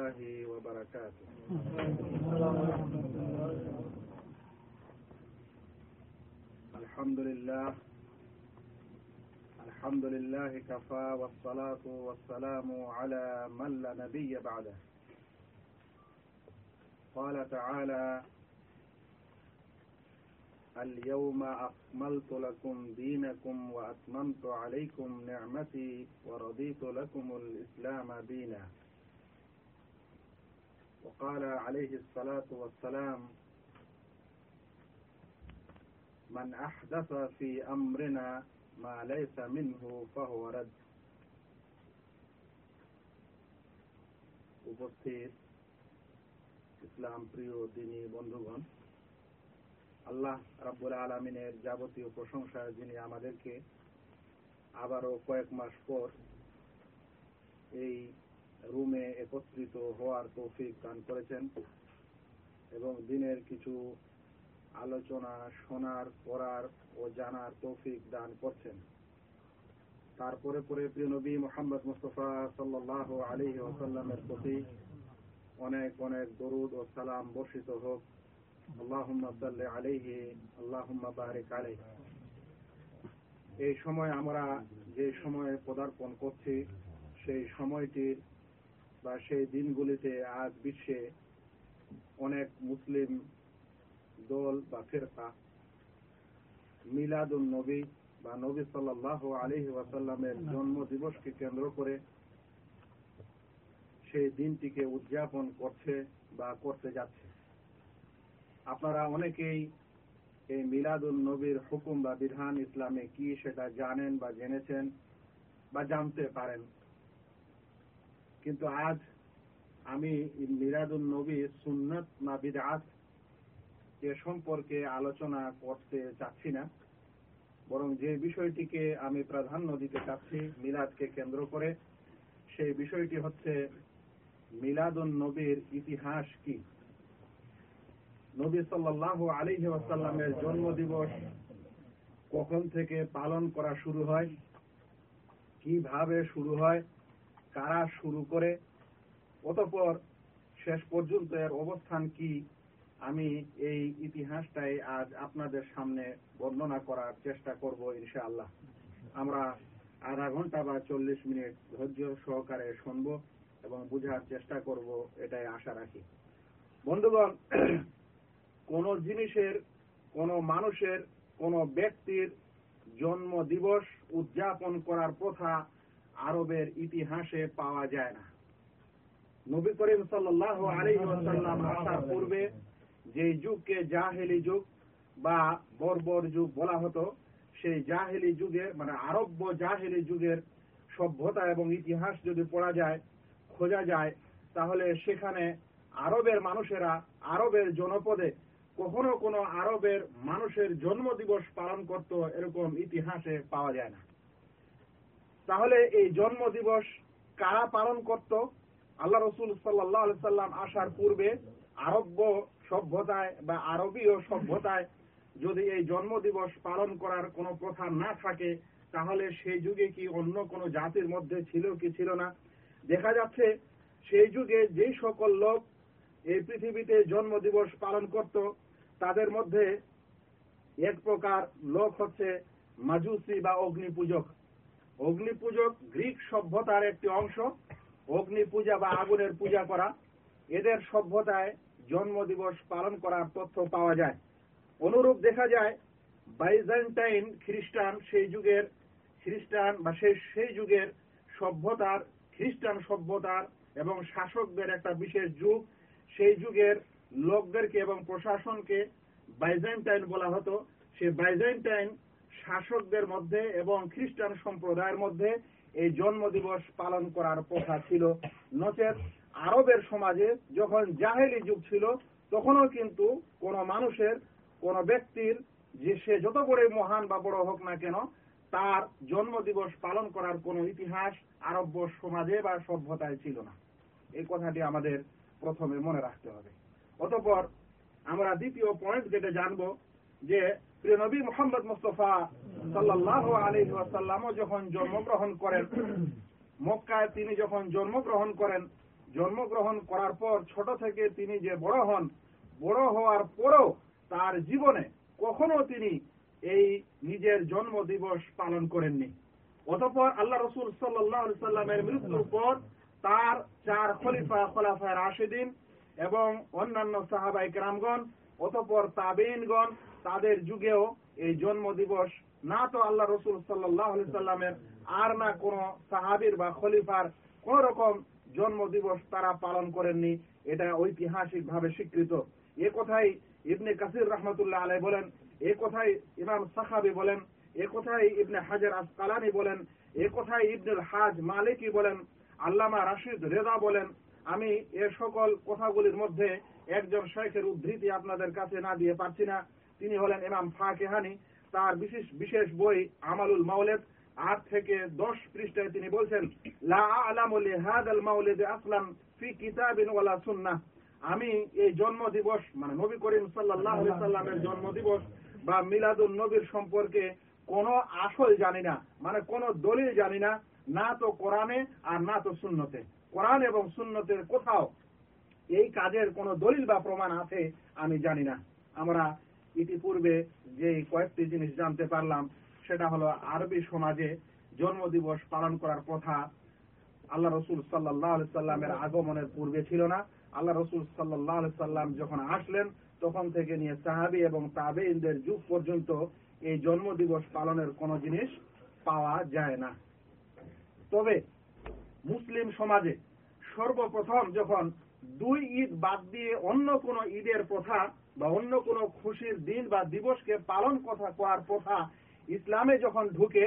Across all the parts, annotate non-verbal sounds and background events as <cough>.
الله وبركاته. الحمد لله. الحمد لله كفى والصلاة والسلام على من لا نبي بعده. قال تعالى اليوم أكملت لكم دينكم وأتممت عليكم نعمتي ورضيت لكم الإسلام دينا. وقال عليه الصلاة والسلام من أحدث في أمرنا ما ليس منه فهو رد উপস্থিত ইসলাম প্রিয় দিনী বন্ধুগণ আল্লাহ রাব্বুল আলমিনের যাবতীয় প্রশংসা যিনি আমাদেরকে আবারও কয়েক মাস পর এই রুমে একত্রিত হওয়ার তৌফিক দান করেছেন এবং দিনের কিছু আলোচনা শোনার, পড়ার ও জানার তৌফিক দান করছেন। তারপরে পরে প্রিয় নবী মোহাম্মদ মুস্তফা সাল্লাহ আলী ওসাল্লামের প্রতি অনেক অনেক দরুদ ও সালাম বর্ষিত হোক। এই সময় আমরা যে সময়ে পদার্পণ করছি, সেই সময়টির বা সেই দিনগুলিতে আজ বিশ্বে অনেক মুসলিম দল বা ফেরকা মিলাদুল নবী বা নবী সাল্লাহ আলহি ওয়াসাল্লামের জন্ম দিবসকে কেন্দ্র করে সেই দিনটিকে উদযাপন করছে বা করতে যাচ্ছে। আপনারা অনেকেই এই মিলাদুল নবীর হুকুম বা বিধান ইসলামে কি সেটা জানেন বা জেনেছেন বা জানতে পারেন। কিন্তু আজ আমি মিলাদুল নবী সুন্নত না বিদাত এ সম্পর্কে আলোচনা করতে চাচ্ছি না। বরং যে বিষয়টিকে আমি প্রাধান্য দিতে চাচ্ছি মিলাদকে কেন্দ্র করে, সেই বিষয়টি হচ্ছে মিলাদুল নবীর ইতিহাস কি? নবী সাল্লাহ আলিহি ওয়াসাল্লামের জন্মদিবস কখন থেকে পালন করা শুরু হয়? কীভাবে শুরু হয়? কারা শুরু করে? অতপর শেষ পর্যন্ত এর অবস্থান কি? আমি এই ইতিহাসটাই আজ আপনাদের সামনে বর্ণনা করার চেষ্টা করব ইনশাআল্লাহ। আমরা আধা ঘণ্টা বা চল্লিশ মিনিট ধৈর্য সহকারে শুনব এবং বুঝার চেষ্টা করব, এটাই আশা রাখি। বন্ধুগণ, কোন জিনিসের, কোন মানুষের, কোন ব্যক্তির জন্ম দিবস উদযাপন করার প্রথা আরবের ইতিহাসে পাওয়া যায় না। নবী করিম আলহিহাসাল্লাম আসার পূর্বে যে যুগকে জাহেলি যুগ বা বর্বর যুগ বলা হতো, সেই জাহেলি যুগে মানে আরব্য জাহেলি যুগের সভ্যতা এবং ইতিহাস যদি পড়া যায়, খোঁজা যায়, তাহলে সেখানে আরবের মানুষেরা আরবের জনপদে কখনো কোনো আরবের মানুষের জন্ম দিবস পালন করত, এরকম ইতিহাসে পাওয়া যায় না। তাহলে এই জন্ম দিবস কারা পালন করত? আল্লাহ রসুল সাল্লাহ সাল্লাম আসার পূর্বে আরব্য সভ্যতায় বা আরবীয় সভ্যতায় যদি এই জন্ম দিবস পালন করার কোনো প্রথা না থাকে, তাহলে সেই যুগে কি অন্য কোনো জাতির মধ্যে ছিল কি ছিল না? দেখা যাচ্ছে সেই যুগে যেই সকল লোক এই পৃথিবীতে জন্ম দিবস পালন করত, তাদের মধ্যে এক প্রকার লোক হচ্ছে মাজুসি বা অগ্নি পূজক অগ্নি পূজক গ্রিক সভ্যতার একটি অংশ। অগ্নি পূজা বা আগুনের পূজা করা। এদের সভ্যতায় জন্ম দিবস পালন করার তথ্য পাওয়া যায়। অনুরূপ দেখা যায়, বাইজেন্টাইন খ্রিস্টান সেই যুগের খ্রিস্টান বা সেই সেই যুগের সভ্যতার, খ্রিস্টান সভ্যতার এবং শাসকদের একটা বিশেষ যুগ। সেই যুগের লোকদেরকে এবং প্রশাসনকে বাইজেন্টাইন বলা হতো। সেই বাইজেন্টাইন শাসকদের মধ্যে এবং খ্রিস্টান সম্প্রদায়ের মধ্যে এই জন্ম দিবস পালন করার প্রথা ছিল নচেত আরবের সমাজে যখন জাহেলি যুগ ছিল, তখনও কিন্তু কোন মানুষের, কোন ব্যক্তির যে সে যত বড় মহান বা বড় হোক না কেন, তার জন্ম দিবস পালন করার কোন ইতিহাস আরব্য সমাজে বা সভ্যতায় ছিল না। এই কথাটি আমাদের প্রথমে মনে রাখতে হবে। অতপর আমরা দ্বিতীয় পয়েন্ট যেটা জানব যে প্রিয় নবী মোহাম্মদ মুস্তফা সাল্লাহ আলী ওয়াসাল্লামও যখন জন্মগ্রহণ করেন, মক্কায় তিনি যখন জন্মগ্রহণ করেন, জন্মগ্রহণ করার পর ছোট থেকে তিনি যে বড় হন, বড় হওয়ার পরও তার জীবনে কখনো তিনি এই নিজের জন্ম দিবস পালন করেননি। অতপর আল্লাহ রসুল সাল্লাহ সাল্লামের মৃত্যুর পর তার চার খলিফা খলাফায় রাশেদিন এবং অন্যান্য সাহাবাই গ্রামগণ অতঃপর তাবেইনগণ তাদের যুগেও এই জন্ম দিবস না তো আল্লাহ রসুল সাল্লামের, আর না কোন সাহাবির বা খলিফার কোন রকম জন্ম দিবস তারা পালন করেননি। এটা ঐতিহাসিক ভাবে স্বীকৃত। এ কথাই ইবনে কাসির রহমতুল্লাহ আলাই বলেন, এ কথাই ইমাম সাহাবি বলেন, এ কথাই ইবনে হাজার আসকালানি বলেন, এ কথাই ইবনুল হাজ মালিকি বলেন, আল্লামা রাশিদ রেজা বলেন। আমি এ সকল কথাগুলির মধ্যে একজন শেখের উদ্ধৃতি আপনাদের কাছে না দিয়ে পারছি না। তিনি হলেন ইমাম ফাকেহানি। তার বিশেষ বিশেষ বই আমালুল মাউলেদ। আট থেকে দশ পৃষ্ঠায় তিনি বলছেন, লা আলামুল হাদাল মাউলিদ আসলাম ফি কিতাবিন ওয়ালা সুন্নাহ। আমি এই জন্ম দিবস মানে নবী করিম সাল্লাহ সাল্লামের জন্ম দিবস বা মিলাদুল নবীর সম্পর্কে কোন আসল জানি না মানে কোন দলিল জানি না না তো কোরআনে আর না তো শূন্যতে কোরআন এবং শূন্যতের কোথাও এই কাজের কোন দলিল বা প্রমাণ আছে, আমি জানি না। আমরা ইতিপূর্বে যে কয়েকটি জিনিস জানতে পারলাম, সেটা হলো আরবি সমাজে জন্ম দিবস পালন করার কথা আল্লাহ রসুল সাল্লাহ সাল্লামের আগমনের পূর্বে ছিল না। আল্লাহ রসুল সাল্লাহ সাল্লাম যখন আসলেন, তখন থেকে নিয়ে সাহাবি এবং তাবেইনদের যুগ পর্যন্ত এই জন্ম দিবস পালনের কোন জিনিস পাওয়া যায় না। তবে মুসলিম সমাজে সর্বপ্রথম যখন দুই ঈদ বাদ দিয়ে অন্য কোন ঈদের প্রথা বা অন্য কোন খুশির দিন বা দিবসকে পালন কথা করার প্রথা ইসলামে যখন ঢুকে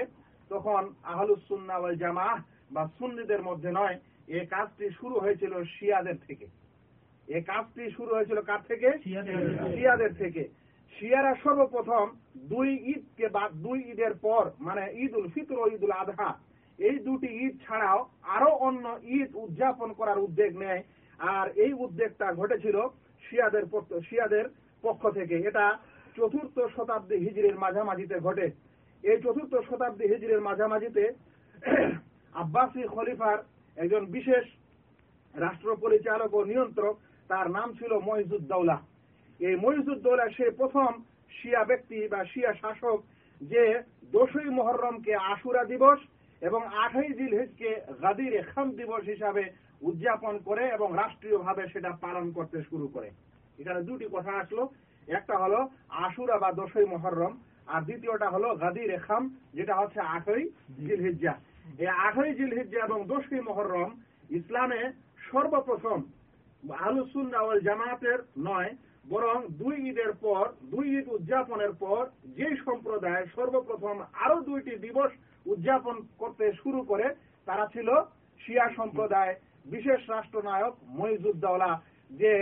তখন আহলুসুন্না ওয়াল জামাহ বা সুন্নিদের মধ্যে নয় এ কাজটি শুরু হয়েছিল শিয়াদের থেকে। এ কাজটি শুরু হয়েছিল কার থেকে? শিয়াদের থেকে। শিয়ারা সর্বপ্রথম দুই ঈদকে বাদ দুই ঈদের পর মানে ঈদ উল ফিতর ও ঈদ উল আধহা এই দুটি ঈদ ছাড়াও আরও অন্য ঈদ উদযাপন করার উদ্যোগ নেয়। আর এই উদ্যোগটা ঘটেছিল শিয়াদের শিয়াদের পক্ষ থেকে। এটা চতুর্থ শতাব্দী হিজড়ির মাঝামাঝিতে ঘটে। এই চতুর্থ শতাব্দী হিজড়ির মাঝামাঝিতে <clears throat> আব্বাসী খলিফার একজন বিশেষ রাষ্ট্র পরিচালক ও নিয়ন্ত্রক, তার নাম ছিল মহিজুদ্দৌলা এই মহিজুদ্দৌলা সে প্রথম শিয়া ব্যক্তি বা শিয়া শাসক যে দোষই মহরমকে আশুরা দিবস এবং আঠাই জিলহিজকে গাদির খাম দিবস হিসাবে উদযাপন করে এবং রাষ্ট্রীয়ভাবে সেটা পালন করতে শুরু করে। এখানে দুটি কথা আসলো। একটা হলো আশুরা বা দশই মহরম, আর দ্বিতীয়টা হলো গাদির খাম, যেটা হচ্ছে আঠই জিলহিজ্জা। এই আঠই জিলহিজ্জা এবং দোষই মহরম ইসলামে সর্বপ্রথম আলুসুন্না জামাতের নয়, বরং দুই ঈদের পর, দুই ঈদ উদযাপনের পর যে সম্প্রদায় সর্বপ্রথম আরও দুইটি দিবস উদযাপন করতে শুরু করে, তারা ছিল শিয়া সম্প্রদায় বিশেষ রাষ্ট্রনায়ক মহিজুদ্দৌলা যে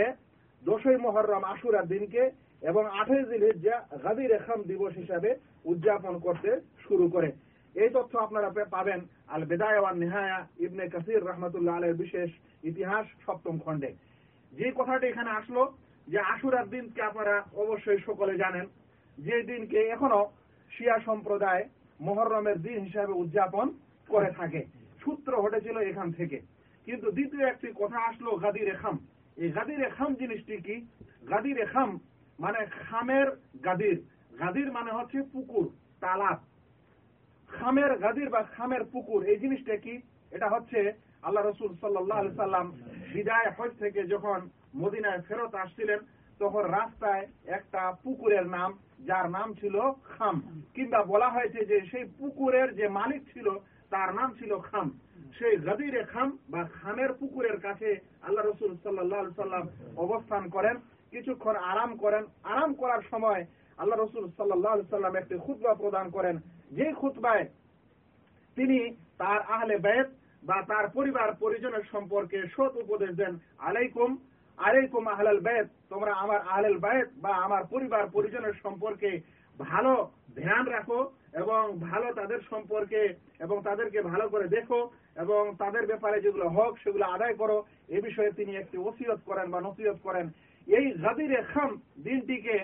দোষই মহরম আশুরার দিনকে এবং আঠাইশ দিন গাদির এখাম দিবস হিসাবে উদযাপন করতে শুরু করে। এই তথ্য আপনারা পাবেন আল বেদায়ওয়ান নেহায়া ইবনে কাসির রহমতুল্লাহ আলের বিশেষ ইতিহাস সপ্তম খণ্ডে। যে কথাটি এখানে আসলো যে আশুরার দিনকে আপনারা অবশ্যই সকলে জানেন। যে দিনকে এখনও শিয়া সম্প্রদায় মহরমের দিন হিসাবে উদযাপন করে থাকে। সূত্র ঘটেছিল এখান থেকে। কিন্তু দ্বিতীয় একটি কথা আসলো গাদির এখাম এই গাদির এখাম জিনিসটি কি? গাদির এখাম মানে খামের গাদির। গাদির মানে হচ্ছে পুকুর তালাব খামের গাদির বা খামের পুকুর, এই জিনিসটা কি? এটা হচ্ছে আল্লাহ রসুল সাল্লাহ সাল্লাম বিদায় হজ থেকে যখন মদিনায় ফেরত আসছিলেন, তখন রাস্তায় একটা পুকুরের নাম, যার নাম ছিল খাম। কিংবা বলা হয়েছে যে সেই পুকুরের যে মালিক ছিল, তার নাম ছিল খাম। সেই গদিরে খাম বা খামের পুকুরের কাছে আল্লাহ রসুল সাল্লাহ সাল্লাম অবস্থান করেন, কিছুক্ষণ আরাম করেন। আরাম করার সময় আল্লাহ রসুল সাল্লাহ সাল্লাম একটি খুতবা প্রদান করেন। যে খুতবায় তিনি তার আহলে বেদ বা তার পরিবার পরিজনের সম্পর্কে সৎ উপদেশ দেন, আলাইকুম আলাইকুম আহলাল বেদ তোমরা আমার আহলাল বেদ বা আমার পরিবার পরিজনের সম্পর্কে ভালো ধ্যান রাখো এবং ভালো তাদের সম্পর্কে এবং তাদেরকে ভালো করে দেখো। এবং তাদের ব্যাপারে যেগুলো হক, সেগুলো আদায় করো। এ বিষয়ে তিনি একটি ওসিয়ত করেন বা নসিয়ত করেন। এই গাদিরে খাম দিনটিকে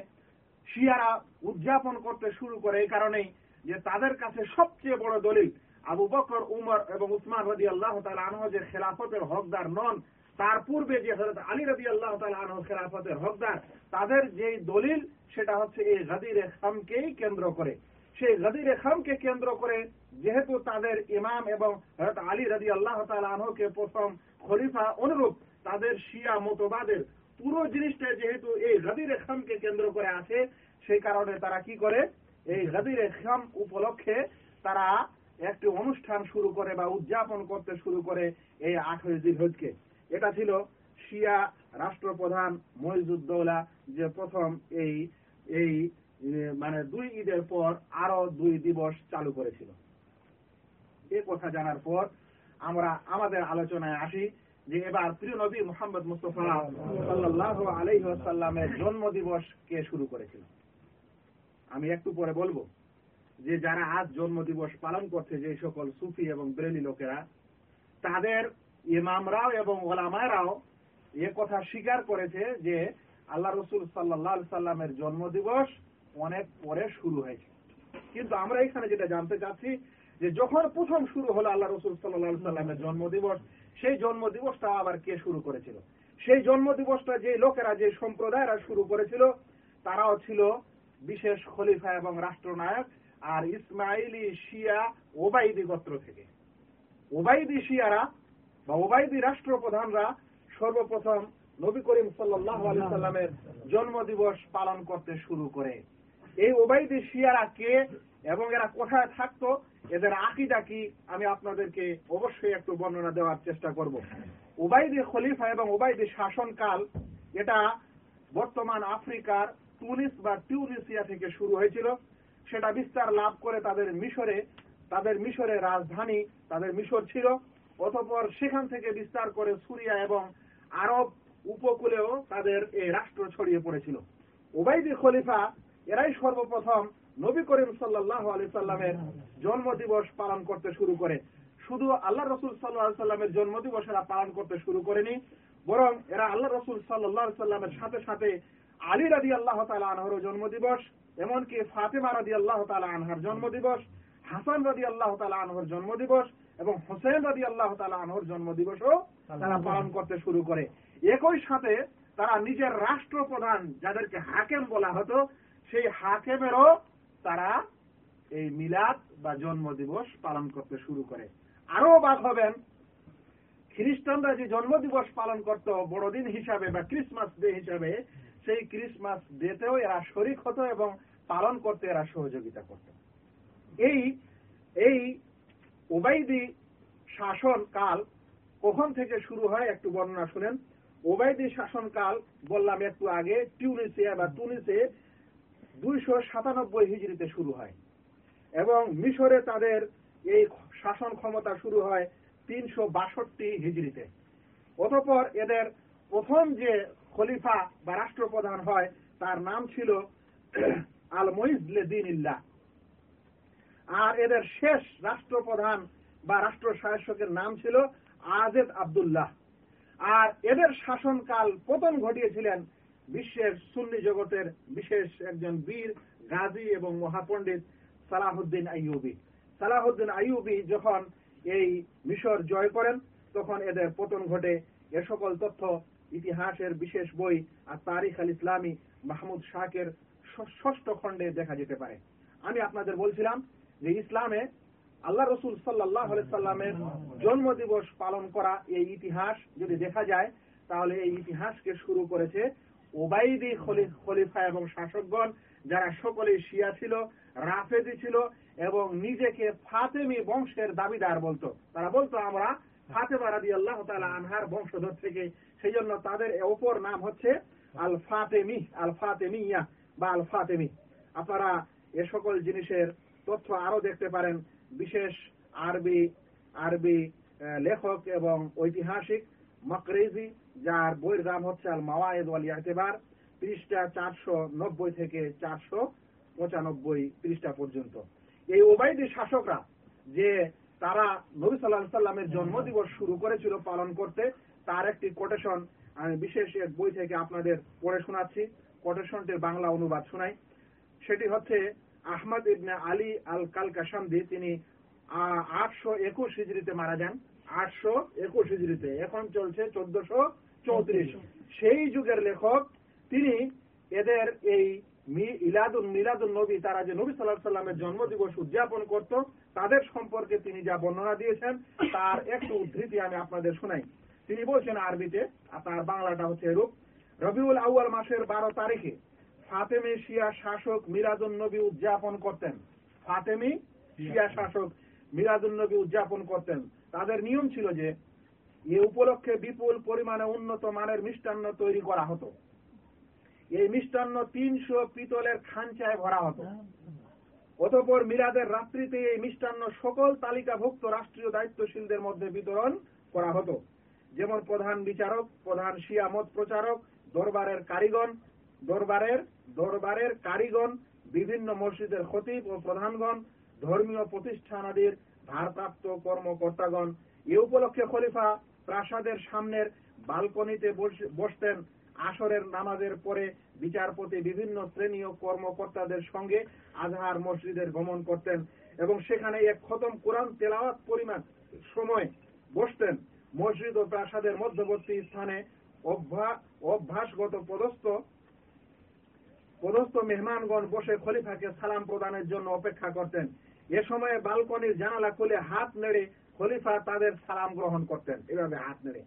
শিয়ারা উদযাপন করতে শুরু করে এই কারণেই যে তাদের কাছে সবচেয়ে বড় দলিল আবু বকর, উমর এবং উসমান রদি আল্লাহ তালা আনহ যে খেলাফতের হকদার নন, তার পূর্বে যে হজরত আলী রবি আল্লাহ আনহ খেলাফতের হকদার, তাদের যে দলিল সেটা হচ্ছে এই গাদির খামকেই কেন্দ্র করে। সেই গাদির খামকে কেন্দ্র করে, যেহেতু তাদের ইমাম এবং হজরত আলী রবি আল্লাহ আনহকে প্রথম খলিফা অনুরূপ তাদের শিয়া মতবাদের পুরো জিনিসটা যেহেতু এই গাদির খামকে কেন্দ্র করে আছে, সেই কারণে তারা কি করে? এই গাদির খাম উপলক্ষে তারা একটি অনুষ্ঠান শুরু করে বা উদযাপন করতে শুরু করে এই আঠেরো জিলহজকে এটা ছিল শিয়া রাষ্ট্রপ্রধান মহিজুদ্দৌলা যে প্রথম এই এই মানে দুই ঈদের পর আরও দুই দিবস চালু করেছিল। এ কথা জানার পর আমরা আমাদের আলোচনায় আসি যে এবার প্রিয় নবী মোহাম্মদ মুস্তফা সাল্লাহ আলহিহাসাল্লামের জন্ম দিবস কে শুরু করেছিল। আমি একটু পরে বলব যে যারা আজ জন্ম দিবস পালন করছে যে সকল সুফি এবং ব্রেলি লোকেরা, তাদের ইমামরাও এবং ওলামায়রাও এ কথা স্বীকার করেছে যে আল্লাহ রসুল সাল্লাহ সাল্লামের জন্ম দিবস অনেক পরে শুরু হয়েছে। কিন্তু আমরা এখানে যেটা জানতে চাচ্ছি, যে যখন প্রথম শুরু হলো আল্লাহ রসুল সাল্লাহ সাল্লামের জন্ম দিবস সেই জন্ম দিবসটা আবার কে শুরু করেছিল? সেই জন্ম দিবসটা যে লোকেরা, যে সম্প্রদায়রা শুরু করেছিল, তারাও ছিল বিশেষ খলিফা এবং রাষ্ট্রনায়ক আর ইসমাইলি শিয়া ওবাইদি গোত্র থেকে। ওবাইদি শিয়ারা বা ওবাইদি রাষ্ট্রপ্রধানরা সর্বপ্রথম নবী করিম সাল্লাহ সাল্লামের জন্ম দিবস পালন করতে শুরু করে। এই ওবাইদি শিয়ারা কে এবং এরা কোথায় থাকতো, এদের আকিদা কি, আমি আপনাদেরকে অবশ্যই একটু বর্ণনা দেওয়ার চেষ্টা করব। ওবাইদি খলিফা এবং ওবাইদি শাসনকাল, এটা বর্তমান আফ্রিকার তুনিস বা টিউনিসিয়া থেকে শুরু হয়েছিল। সেটা বিস্তার লাভ করে তাদের মিশরে তাদের মিশরে রাজধানী, তাদের মিশর ছিল। অতপর সেখান থেকে বিস্তার করে সুরিয়া এবং আরব উপকূলেও তাদের এই রাষ্ট্র ছড়িয়ে পড়েছিল। ওবাইদি খলিফা এরাই সর্বপ্রথম নবী করিম সাল্লাহ আলি সাল্লামের জন্ম দিবস পালন করতে শুরু করে। শুধু আল্লাহ রসুল সাল্লাহ সাল্লামের জন্ম দিবস এরা পালন করতে শুরু করেনি, বরং এরা আল্লাহ রসুল সাল্লাহ সাল্লামের সাথে সাথে আলী রাজি আল্লাহ তালা জন্ম দিবস এমনকি ফাতেমা রাজি আল্লাহ তালা আনহার জন্ম দিবস হাসান রাজি আল্লাহ তালা আনহর জন্ম দিবস এবং হোসেন রাজি আল্লাহ তালা আনহর জন্ম দিবসও তারা পালন করতে শুরু করে। একই সাথে তারা নিজের রাষ্ট্রপ্রধান, যাদেরকে হাকেম বলা হতো সেই হাকেমেরও তারা এই মিলাদ বা জন্ম দিবস পালন করতে শুরু করে। আরও অবাক হবেন, খ্রিস্টানরা যে জন্ম দিবস পালন করত বড়দিন হিসাবে বা ক্রিসমাস ডে হিসাবে, সেই ক্রিসমাস ডেতেও এরা শরিক হতো এবং পালন করতে এরা সহযোগিতা করত। এই এই ওবাইদি শাসন কাল কখন থেকে শুরু হয় একটু বর্ণনা শুনেন। ওবাইদি শাসনকাল বললাম একটু আগে, টিউনিসিয়া বা তুনিসে দুইশো সাতানব্বই হিজড়িতে শুরু হয়। এবং মিশরে তাদের এই শাসন ক্ষমতা শুরু হয় তিনশো বাষট্টি হিজড়িতে। অতপর এদের প্রথম যে খলিফা বা রাষ্ট্রপ্রধান হয়, তার নাম ছিল আল মহিজলে দিন ইল্লা আর এদের শেষ রাষ্ট্রপ্রধান বা রাষ্ট্র শাসকের নাম ছিল আজেদ আবদুল্লাহ। আর এদের শাসনকাল পতন ঘটিয়েছিলেন বিশ্বের সুন্নি জগতের বিশেষ একজন বীর, গাজী এবং মহাপণ্ডিত সালাহুদ্দিন আইয়ুবি। সালাহুদ্দিন আইয়ুবি যখন এই মিশর জয় করেন, তখন এদের পতন ঘটে। এ সকল তথ্য ইতিহাসের বিশেষ বই আর তারিখ আল ইসলামী মাহমুদ শাহের ষষ্ঠ খণ্ডে দেখা যেতে পারে। আমি আপনাদের বলছিলাম যে ইসলামে আল্লাহ রসুল সাল্লাহ সাল্লামের জন্ম দিবস পালন করা এই ইতিহাস যদি দেখা যায়, তাহলে এই ইতিহাসকে শুরু করেছে ওবাইদি খলিফা এবং শাসকগণ, যারা সকলেই শিয়া ছিল রাফেদি ছিল এবং নিজেকে ফাতেমি বংশের দাবিদার বলতো। তারা বলতো, আমরা ফাতেমা রাদি আল্লাহ তালা আনহার বংশধর থেকে সেই জন্য তাদের অপর নাম হচ্ছে আল ফাতেমি আল ফাতেমিয়া বা আল ফাতেমি আপনারা এ সকল জিনিসের তথ্য আরও দেখতে পারেন, বিশেষ আরবি আরবি লেখক এবং ঐতিহাসিক মকরেজি যার বইয়ের দাম হচ্ছে আল মাওয়ায়েদ ওয়াল ইয়াতেবার পৃষ্ঠা চারশো নব্বই থেকে চারশো পঁচানব্বই পৃষ্ঠা পর্যন্ত। এই ওবাইদি শাসকরা যে তারা নবী সাল্লাহ সাল্লামের জন্মদিবস শুরু করেছিল পালন করতে, তার একটি কোটেশন আমি বিশেষ এক বই থেকে আপনাদের পড়ে শোনাচ্ছি। কোটেশনটির বাংলা অনুবাদ শোনাই। সেটি হচ্ছে আহমদ ইবনে আলী আল কাল কাসামদি তিনি আটশো একুশ হিজড়িতে মারা যান। আটশো একুশ হিজড়িতে। এখন চলছে চোদ্দশো চৌত্রিশ। সেই যুগের লেখক তিনি এদের এই ইলাদুল মিলাদুল নবী তারা যে নবী সাল্লাহ সাল্লামের জন্মদিবস উদযাপন করত তাদের সম্পর্কে তিনি যা বর্ণনা দিয়েছেন তার একটু উদ্ধৃতি আমি আপনাদের শোনাই। তিনি বলছেন আরবিতে আর তার বাংলাটা হচ্ছে এরূপ রবিউল আউয়াল মাসের বারো তারিখে ফাতেমি শিয়া শাসক মিরাজুল নবী উদযাপন করতেন। ফাতেমি শিয়া শাসক মিরাজুল নবী উদযাপন করতেন। তাদের নিয়ম ছিল যে এ উপলক্ষে বিপুল পরিমাণে উন্নত মানের মিষ্টান্ন তৈরি করা হতো। এই মিষ্টান্ন তিনশো পিতলের খাঞ্চায় ভরা হতো। অতঃপর মিরাদের রাত্রিতে এই মিষ্টান্ন সকল তালিকাভুক্ত রাষ্ট্রীয় দায়িত্বশীলদের মধ্যে বিতরণ করা হতো। যেমন প্রধান বিচারক, প্রধান শিয়া মত প্রচারক, দরবারের কারিগণ, দরবারের দরবারের কারিগণ, বিভিন্ন মসজিদের খতিব ও প্রধানগণ, ধর্মীয় প্রতিষ্ঠানাদির ভারপ্রাপ্ত কর্মকর্তাগণ। এ উপলক্ষে খলিফা প্রাসাদের সামনের বালকনিতে বসতেন। আসরের নামাজের পরে বিচারপতি বিভিন্ন শ্রেণি ও কর্মকর্তাদের সঙ্গে আজহার মসজিদের গমন করতেন এবং সেখানে এক খতম কোরআন তেলাওয়াত পরিমাণ সময় বসতেন। মসজিদ ও প্রাসাদের মধ্যবর্তী স্থানে অভ্যা- অভ্যাসগত পদস্থ পদস্থ মেহমানগণ বসে খলিফাকে সালাম প্রদানের জন্য অপেক্ষা করতেন। এ সময়ে বালকনির জানালা খুলে হাত নেড়ে খলিফা তাদের সালাম গ্রহণ করতেন, এভাবে হাত নেড়ে।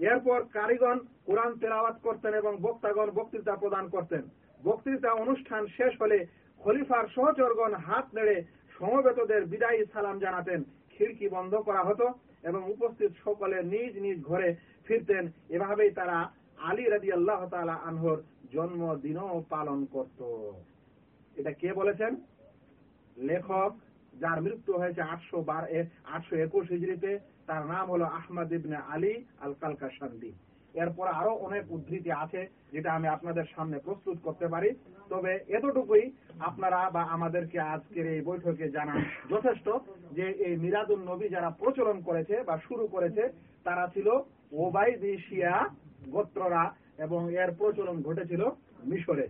এরপর কারিগণ কোরআন তেলাওয়াত করতেন এবং বক্তাগণ বক্তৃতা প্রদান করতেন। বক্তৃতা অনুষ্ঠান শেষ হলে খলিফার সহচরগণ হাত নেড়ে সমবেতদের বিদায়ী সালাম জানাতেন। খিড়কি বন্ধ করা হতো এবং উপস্থিত সকলে নিজ নিজ ঘরে ফিরতেন। এভাবেই তারা আলী রাজি আল্লাহ তালা আনহর জন্মদিনও পালন করত। এটা কে বলেছেন? লেখক যার মৃত্যু হয়েছে আটশো বার আটশো একুশ হিজড়িতে, তার নাম হলো আহমদ ইবনে আলী আল কালকা কালকাসান্দি এরপর আরও অনেক উদ্ধৃতি আছে, যেটা আমি আপনাদের সামনে প্রস্তুত করতে পারি। তবে এতটুকুই আপনারা বা আমাদেরকে আজকের এই বৈঠকে জানান যথেষ্ট যে এই মিরাদুল নবী যারা প্রচলন করেছে বা শুরু করেছে, তারা ছিল ওবাইদি শিয়া গোত্ররা এবং এর প্রচলন ঘটেছিল মিশরে।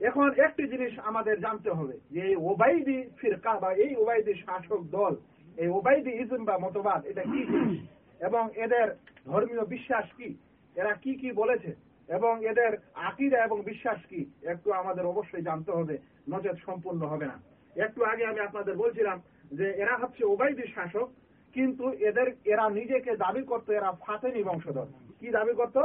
এখন একটি জিনিস আমাদের জানতে হবে, যে এই ওবাইদি ফিরকা বা এই ওবাইদি শাসক দল, এই ওবাইদি ইজম বা মতবাদ, এটা কি জিনিস? এবং এদের ধর্মীয় বিশ্বাস কি? এরা কি কি বলেছে? এবং এদের আকিদা এবং বিশ্বাস কি? একটু আমাদের অবশ্যই জানতে হবে নচেত সম্পূর্ণ হবে না। একটু আগে আমি আপনাদের বলছিলাম যে এরা হচ্ছে ওবাইদি শাসক, কিন্তু এদের, এরা নিজেকে দাবি করতো এরা ফাতেমি বংশধর। কি দাবি করতো?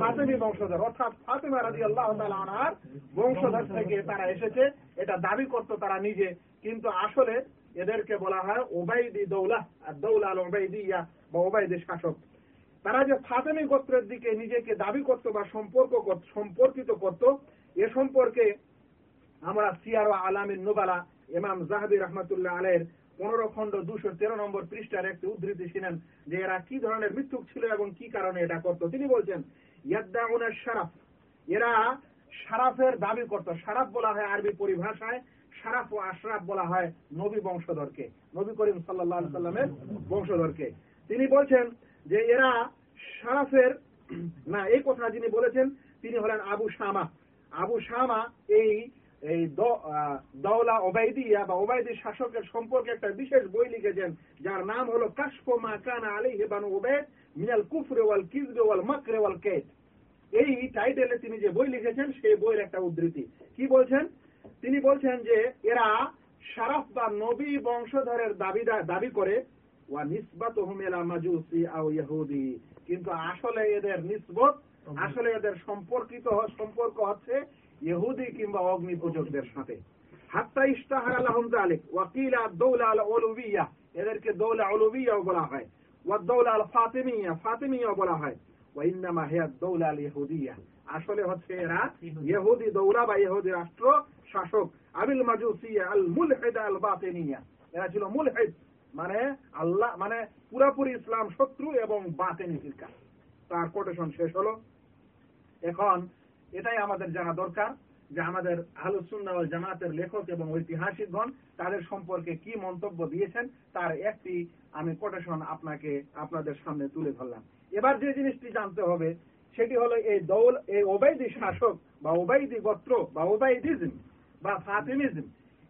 ফাতেমি বংশধর। অর্থাৎ ফাতেমা রাজি আল্লাহ আনার বংশধর থেকে তারা এসেছে। এটা দাবি করতো তারা নিজে। কিন্তু আসলে এদেরকে বলা হয় ওবাইদি দৌলা, আর দৌলা আল ওবাইদিয়া বা ওবাইদি শাসক। তারা যে ফাতেমি গোত্রের দিকে নিজেকে দাবি করত বা সম্পর্ক সম্পর্কিত করত, এ সম্পর্কে আমরা সিয়ার আলামিন নোবালা, ইমাম জাহাবি রহমতুল্লাহ আলের পনেরো খণ্ড দুশো তেরো নম্বর পৃষ্ঠার একটি উদ্ধৃতি ছিলেন যে এরা কি ধরনের মৃত্যুক ছিল এবং কি কারণে এটা করত। তিনি বলছেন ইয়াদ্দাউনের সারাফ এরা সারাফের দাবি করত। সারাফ বলা হয় আরবি পরিভাষায় সারাফ ও আশরাফ বলা হয় নবী বংশধরকে, নবী করিম সাল্লাহ সাল্লামের বংশধরকে। তিনি বলছেন যে এরা সারাফের না, এই কথা যিনি বলেছেন, তিনি হলেন আবু শামা। আবু শামা এই এই দৌলা ওবাইদিয়া বা ওবাইদি শাসকের সম্পর্কে একটা বিশেষ বই লিখেছেন যার নাম হলো কাশফ মা কানা আলী হেবানু ওবেদ মিনাল কুফরে ওয়াল কিজরে ওয়াল মাকরে ওয়াল কেট এই টাইটেলে তিনি যে বই লিখেছেন সেই বইয়ের একটা উদ্ধৃতি। কি বলছেন? তিনি বলছেন যে এরা শারাফ বা নবী বংশধরের দাবি দাবি করে ওয়া নিসবাত হুমেলা মাজুসি আও ইহুদি। কিন্তু আসলে এদের নিসবত আসলে এদের সম্পর্কিত সম্পর্ক হচ্ছে ইহুদি কিংবা অগ্নি পূজকদের সাথে। হাত্তা ইস্তাহার আলহম জালিক ওয়াকিলা দৌলা আল অলুবিয়া এদেরকে দৌলা অলুবিয়াও বলা হয়। ওয়া দৌলা আল ফাতিমিয়া ফাতিমিয়াও বলা হয়। ওয়া দৌলা আল ইহুদিয়া আসলে হচ্ছে এরা ইহুদি দৌলা বা ইহুদি রাষ্ট্র শাসক। আবিল মাজুসিয়া আল আল বাতিনিয়া এরা ছিল মানে আল্লাহ মানে পুরাপুরি ইসলাম শত্রু এবং বাতেনি ফিরকা। তার কোটেশন শেষ হলো। এখন এটাই আমাদের জানা দরকার যে আমাদের আহলুসুন্না ওয়াল জামাতের লেখক এবং ঐতিহাসিকগণ তাদের সম্পর্কে কি মন্তব্য দিয়েছেন তার একটি আমি কোটেশন আপনাকে, আপনাদের সামনে তুলে ধরলাম। এবার যে জিনিসটি জানতে হবে, সেটি হলো এই দৌল, এই ওবাইদি শাসক বা ওবাইদি গোত্র বা ওবাইদিজম বা ফাতিমিজম,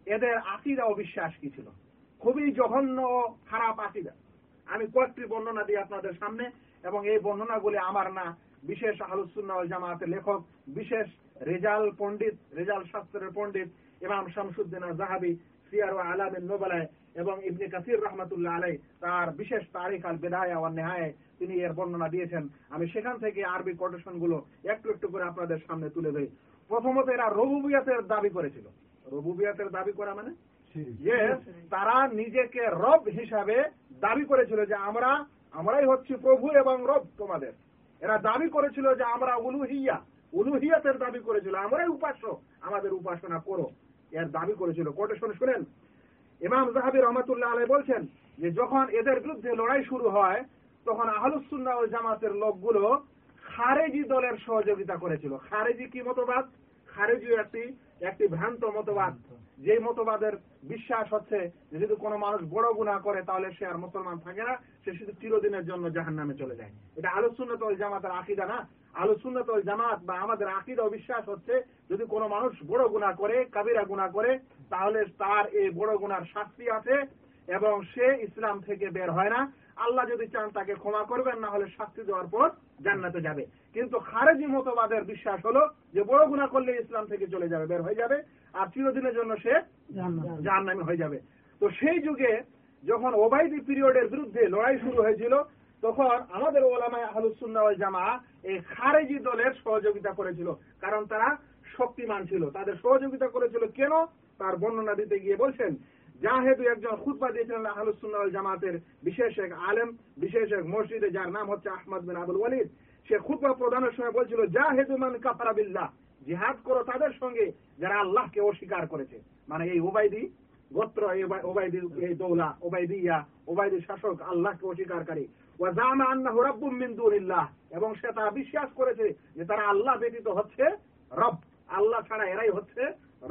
এদের আকিদা ও বিশ্বাস কি ছিল? খুবই জঘন্য খারাপ আকিদা। আমি কয়েকটি বর্ণনা দিই আপনাদের সামনে এবং এই বর্ণনাগুলি আমার না বিশেষ আলোচনা জামাতের লেখক বিশেষ রেজাল পণ্ডিত রেজাল শাস্ত্রের পণ্ডিত ইমাম শামসুদ্দিন জাহাবি সিয়ার আলামের নোবেলায় এবং ইবনে কাসির রহমতুল্লাহ আলাই তার বিশেষ তারিখ আল বেদায়া ও নেহায় তিনি এর বর্ণনা দিয়েছেন। আমি সেখান থেকে আরবি কোটেশনগুলো একটু একটু করে আপনাদের সামনে তুলে ধরি। প্রথমত এরা রবুবিয়াতের দাবি করেছিল। রবুবিয়াতের দাবি করা মানে? যে তারা নিজেকে রব হিসাবে দাবি করেছিল যে আমরা আমরাই হচ্ছি প্রভু এবং রব তোমাদের। এরা দাবি করেছিল যে আমরা উলুহিয়া, উলুহিয়াতের দাবি করেছিল। আমরাই উপাস্য, আমাদের উপাসনা করো। এর দাবি করেছিল। কোটেশন শুনেন। ইমাম জাহাবি রহমতুল্লাহ আলাই বলছেন যে, যখন এদের বিরুদ্ধে লড়াই শুরু হয়, তখন আহলুসুন্না ও জামাতের লোকগুলো খারেজি দলের সহযোগিতা করেছিল। খারেজি কি মতবাদ? খারেজি একটি একটি ভ্রান্ত মতবাদ। যে মতবাদের বিশ্বাস হচ্ছে যে যদি কোনো মানুষ বড় গুণা করে, তাহলে সে আর মুসলমান থাকে না, সে শুধু চিরদিনের জন্য জাহান নামে চলে যায়। এটা আলোচুন্নত জামাতের আকিদা না। আলোচুন্নত জামাত বা আমাদের আকিদা বিশ্বাস হচ্ছে, যদি কোনো মানুষ বড় গুণা করে, কাবিরা গুণা করে, তাহলে তার এই বড় গুণার শাস্তি আছে এবং সে ইসলাম থেকে বের হয় না। আল্লাহ যদি চান তাকে ক্ষমা করবেন, না হলে শাস্তি দেওয়ার পর জান্নাতে যাবে। কিন্তু খারেজি মতবাদের বিশ্বাস হলো যে বড় গুণা করলে ইসলাম থেকে চলে যাবে বের হয়ে যাবে আর চিরদিনের জন্য সে জাহান্নামে হয়ে যাবে। তো সেই যুগে যখন ওবাইদি পিরিয়ডের বিরুদ্ধে লড়াই শুরু হয়েছিল তখন আমাদের ওলামায় ওয়াল জামা এই খারেজি দলের সহযোগিতা করেছিল কারণ তারা শক্তিমান ছিল। তাদের সহযোগিতা করেছিল কেন? তার বর্ণনা দিতে গিয়ে বলছেন জাহেদু একজন খুতবা দিয়েছিলেন ওয়াল জামাতের বিশেষ এক আলেম বিশেষ এক মসজিদে যার নাম হচ্ছে আহমদ বিন আবুল ওয়ালিদ। সে খুতবা প্রদানের সময় বলছিল জাহেদু মান কাফারা বিল্লাহ জিহাদ করো তাদের সঙ্গে যারা আল্লাহকে অস্বীকার করেছে মানে এই ওবাইদি গোত্র এই ওবাইদি এই দৌলা ওবাইদিয়া ওবাইদি শাসক আল্লাহকে অস্বীকারী ওয়াজামা আন্নাহু রাব্বুম মিন দুনিল্লাহ এবং সে তারা বিশ্বাস করেছে যে তারা আল্লাহ ব্যতীত হচ্ছে রব আল্লাহ ছাড়া এরাই হচ্ছে